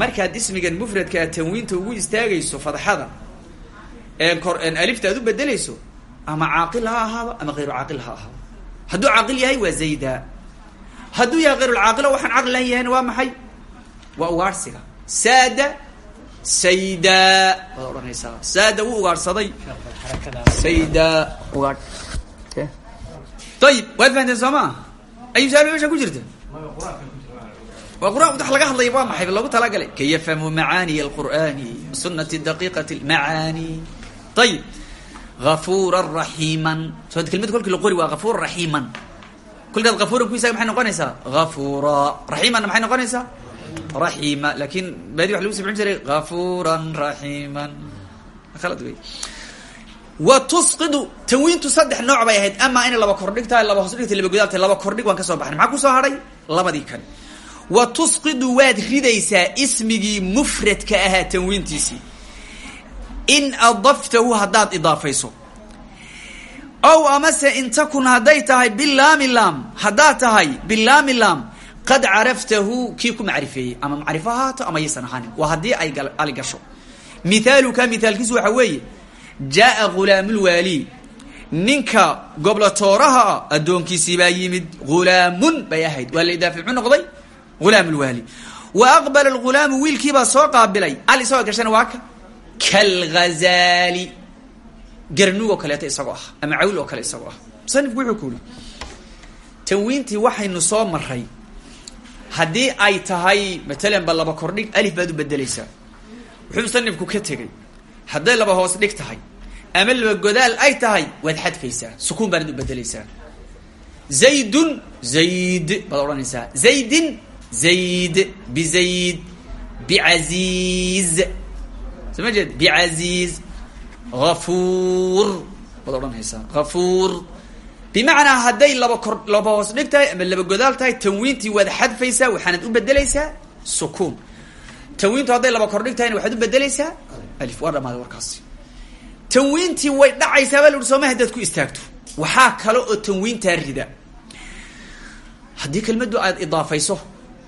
markaad ismigan mufradkaa tanwiinta ugu istaagayso fadxada kor alifta aad u bedelayso ama caaqil ha ahaado ama hayru caaqil ha ahaado. Hadduu caaqil yahay waa zayda hadduu yahay hayrulcaaqilo waxaan caqli lahan yahayna waa maxay? Waa ugaarhsiga saada sayda. Waad odhanaysaa saada wuu ugaarhsaday sayda. Ugaadh ayib waad fahanteen soo maa ayu su'aal meesha ku jirta? Waa quraan wax laga hadlaya waa maxay? Loogu talagalay. Kay yafhamu macaaniy alqur'ani sunati daqiiqati macaani ayib gafuuran raxiiman so kelmad kolkii la qori waa gafuuran raxiiman kolkaad gafuuran ku isaga maxay noqonaysaa? Gafuura raxiimanna maxay noqonaysaa raxiima laakin baadi wax lagu sibcin jiray khalad wey wa tusqidu tanwiintu saddex nooc bay ahayd amaa inay laba kordhig tahay laba hoos dhig laba godaal laba kordhig waan ka soo baxnay maxaa ku soo hadhay labadii kale wa tusqidu waad ridaysaa ismigii mufradka ahaa tanwiintiisii in adaftahu haddaad idaafayso ow amase in takun hadday tahay bilaami laam haddaad tahay bilaami laam qad caraftahu kii ku macrifeeyey ama macrifo ama yaysan ahaanin waa haddii ay ali gasho mithaaluka mithaalkiisu waxa weeye jaaa ghulaamulwaali ninka goblatooraha addoonkiisii baa yimid ghulaamun bay ahayd waa la idaafi muxuu noqday ghulaamulwaali wa aqbala alghulaamu wiilkiibaa soo qaabilay al isagoo gashana waa ka kalghazaali garnuug oo kaleeto isagoo ama cawl kale isagoo ah wuxuu ku tanwiintii waxaynu soo maray haddii ay tahay matalan ba laba kordhig alif baad u bedelaysaa wuxuu musanifku ka tegey hadday laba hoos dhig ama laba godaal ay tahay waad xadfaysaa. Sukuun baanad u bedelaysaa zaydun zayd baad odhanaysaa. Zaydin zayd bizayd bicaziiz soo ma jeed? Bicaziiz afuur baad odhanaysaa. Afuur bimacnaa hadday laba kor laba hoos dhig ama laba godaal tahay tanwiintii waad xadfaysaa waxaanad u bedelaysaa sukuun. Tanwiintu hadday laba kordhig tahayna waxaad u bedelaysaa alif. Waa dhamaaday warkaasi. Tanwiintii way dhacaysaa baa la uhi sooma haddaad ku istaagto. Waxaa kale oo tanwiintaa rida. Haddii kelmaddu aad idaafayso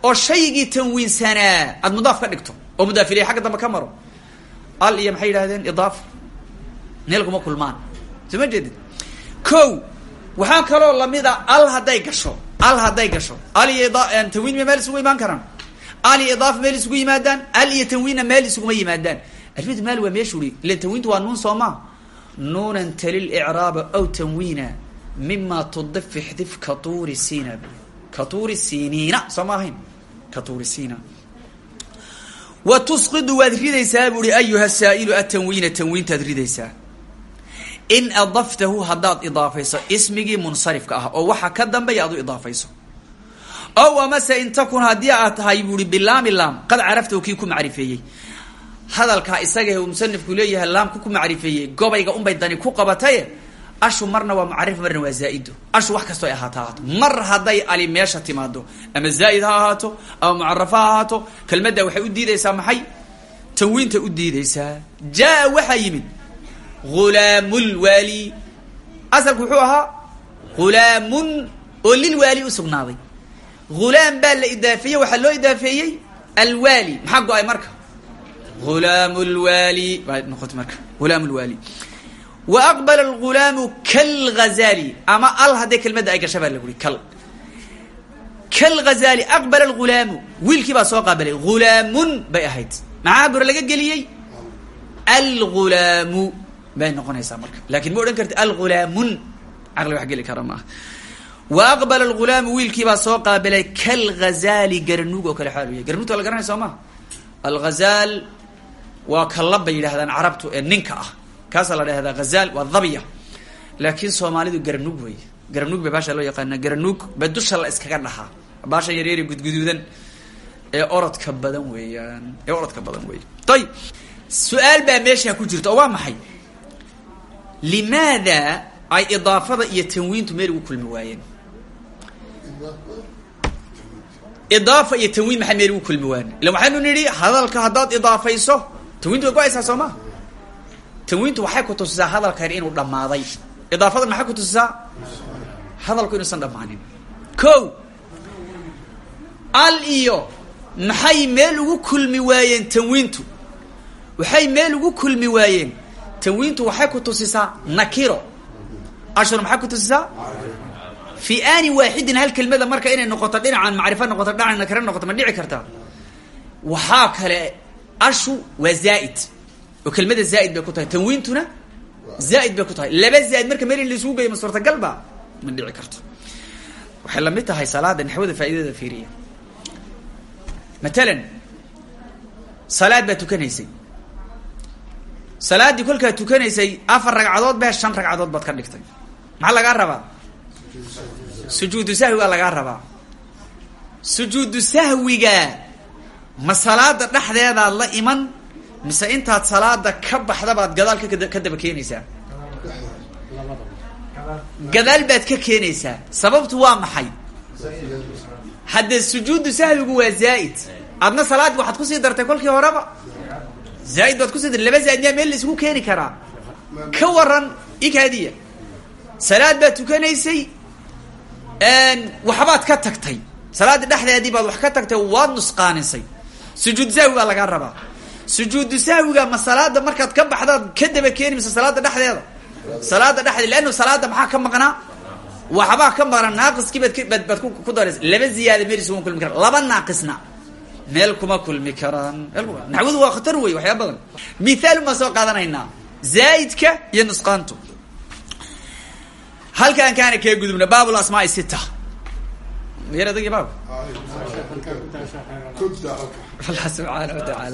oo shaygii tanwiinsanaa aad mudaaf ka dhigto oo mudaaf ilay xagga dambe al iyo maxay yidhahdeen idaaf. Meel kuma kulmaan. Soo ma waxaa kaloo lamida al hadday gasho. Al hadday gasho. Al iyo tanwiin ma meel isugu imaan karaan? Al iyo idaafa isugu yimaadaan? Al iyo tanwiinna meel isuguma yimaadaan? Alfid maal waa meeshu uri. Ilan tanwiintu waa nuun soo maa nuunan talil icraaba aw tanwiina mima tudif ixdif katuuri sina katuuri siniina soo ma ahayn? Sina wa tusqidu waad ridaysaa bu uhi ayuha saa'ilu atanwiina tanwiintaad ridaysaa in adaftahu haddaad idaafayso ismigii munsarifka ah oo waxa ka dambeeya aad u idaafayso. Ow amase in takun haddii aad tahay bu uhi bilaami laam qad caraftahu kii ku macrifeeyey. Hadalkaa isaga uu musanifku leeyahay laamku ku macrifeeyey gobayga unbay dani ku qabataye ashu marna waa mucarif marna waa zaa'ido ashu wax kastoo ay mar hadday ali meesha timaado ama zaa'id ha ahaato ama mucarafo ha ahaato kelmadda waxay u diidaysaa maxay? Tanwiinta u diidaysaa. Jaa waxaa yimid ghulaamulwaali asalku wuxuu ahaa ghulaamun oo lilwaali u sugnaaday ghulaam baa la idaafeeyey waxaa loo idaafeeyey alwaali maxaa go'ay marka ulaam lwaali baa noqotay marka ghulaam lwaali wa aqbala alghulaamu kalghazali ama al hadday kelmadda ay gasha baa lagu uri kal kalghazali aqbala alghulaamu wiilkii baa soo qaabilay ghulaamun bay ahayd maxaa gure laga geliyey alghulaamu bay noqonaysaa marka. Lakin ma odhan karti alghulaamun. Caqli wax geli kara maaha. Wa aqbala alghulaamu wiilkii baa soo qaabilay kalghazali garanuug oo kale xaalu yahay garanuugta la garanaya soo maha alghazaal waa kalla bay yidhahdaan carabtu ee ninka ah. Kaasaa la dhahdaa ghazaal waa dhabya laakiin soomaalidu garanug wey garanug ba baasha loo yaqaana garanug ba dusha la ee orodka badan weeyaan. Ee orodka badan weey ayib su'aal baa meesha ku jirta oo waa maxay limaada ay idaafada iyo tanwiintu meel ugu kulmi waayeen idaafa iyo tanwiin maxay meel ugu kulmi waayen ilan waxaynu nidhi hadalka haddaad idaafayso tanwiintu way go'aysaa tanwiintu waxay ku tusisaa hadalkan inuu dhammaaday idaafadan maxay ku tusisaa hadalku inuusan dhammaanin ko al iyo maxay meel ugu kulmi waayeen tanwiintu waxay meel ugu kulmi waayeen tanwiintu waxay ku tusisaa nakiro. Ashur maxay ku tusisaa? Fi aanin waaxidin hal kelmada marka inay noqoto dhinacan macrifo noqoto dhinacan nakare noqoto ma dhici kartaa? Waxaa kale ashu waa zaaid. Oo kelmada zaaid bay ku tahay. Tanwiintuna zaaid bay ku tahay. Laba zaaid marka meel in laisugu geeyo ma suurtagal ba ma dhici karto. Waxay la mid tahay salaada naxwada faa'iidada fiiriya. Matalan salaad baad tukanaysay salaaddii kolkaad tukanaysay afar ragcadood bee shan ragcadood baad ka dhigtay. Maxaa lagaa rabaa? Sujuudu sahwigaa lagaa rabaa. Sujuudu sahwiga ma salaada dhexdeedaad la iman mise intaad salaada ka baxda baad gadaal ka daba keenaysaa? Gadaal baad ka keenaysaa. Sababtu waa maxay? Haddee sujuudu sahwigu waa zaa'id adna salaad waxaad ku sii dartay kolkii horeba zaaid baad dartay laba zaaid miyaa meel la isugu keeni karaa ka waran ikaadiya salaad baad tukanaysay waxbaad ka tagtay salaada dhexdeedii baad wax ka tagtay waad nusqaanisay sujuudu sahwi baa lagaa rabaa sujuudu sahwiga ma salaada markaad ka baxdaad ka daba keeni mise salaada dhexdeeda salaada dhexdeeda leannu salaada maxaa ka maqnaa waxbaa ka maqnaa naaqiskii baad baad ku daraysa laba ziyaada meel naaqisna meel kuma kulmi karaan naxwadu waa khatar wey waxyaa badan mithaal baan soo qaadanaynaa zaa'idka iyo nusqaantu halkaan kaana kaga gudubna baab lasmaai sita yar adagi baab allah subxaana wa tacaala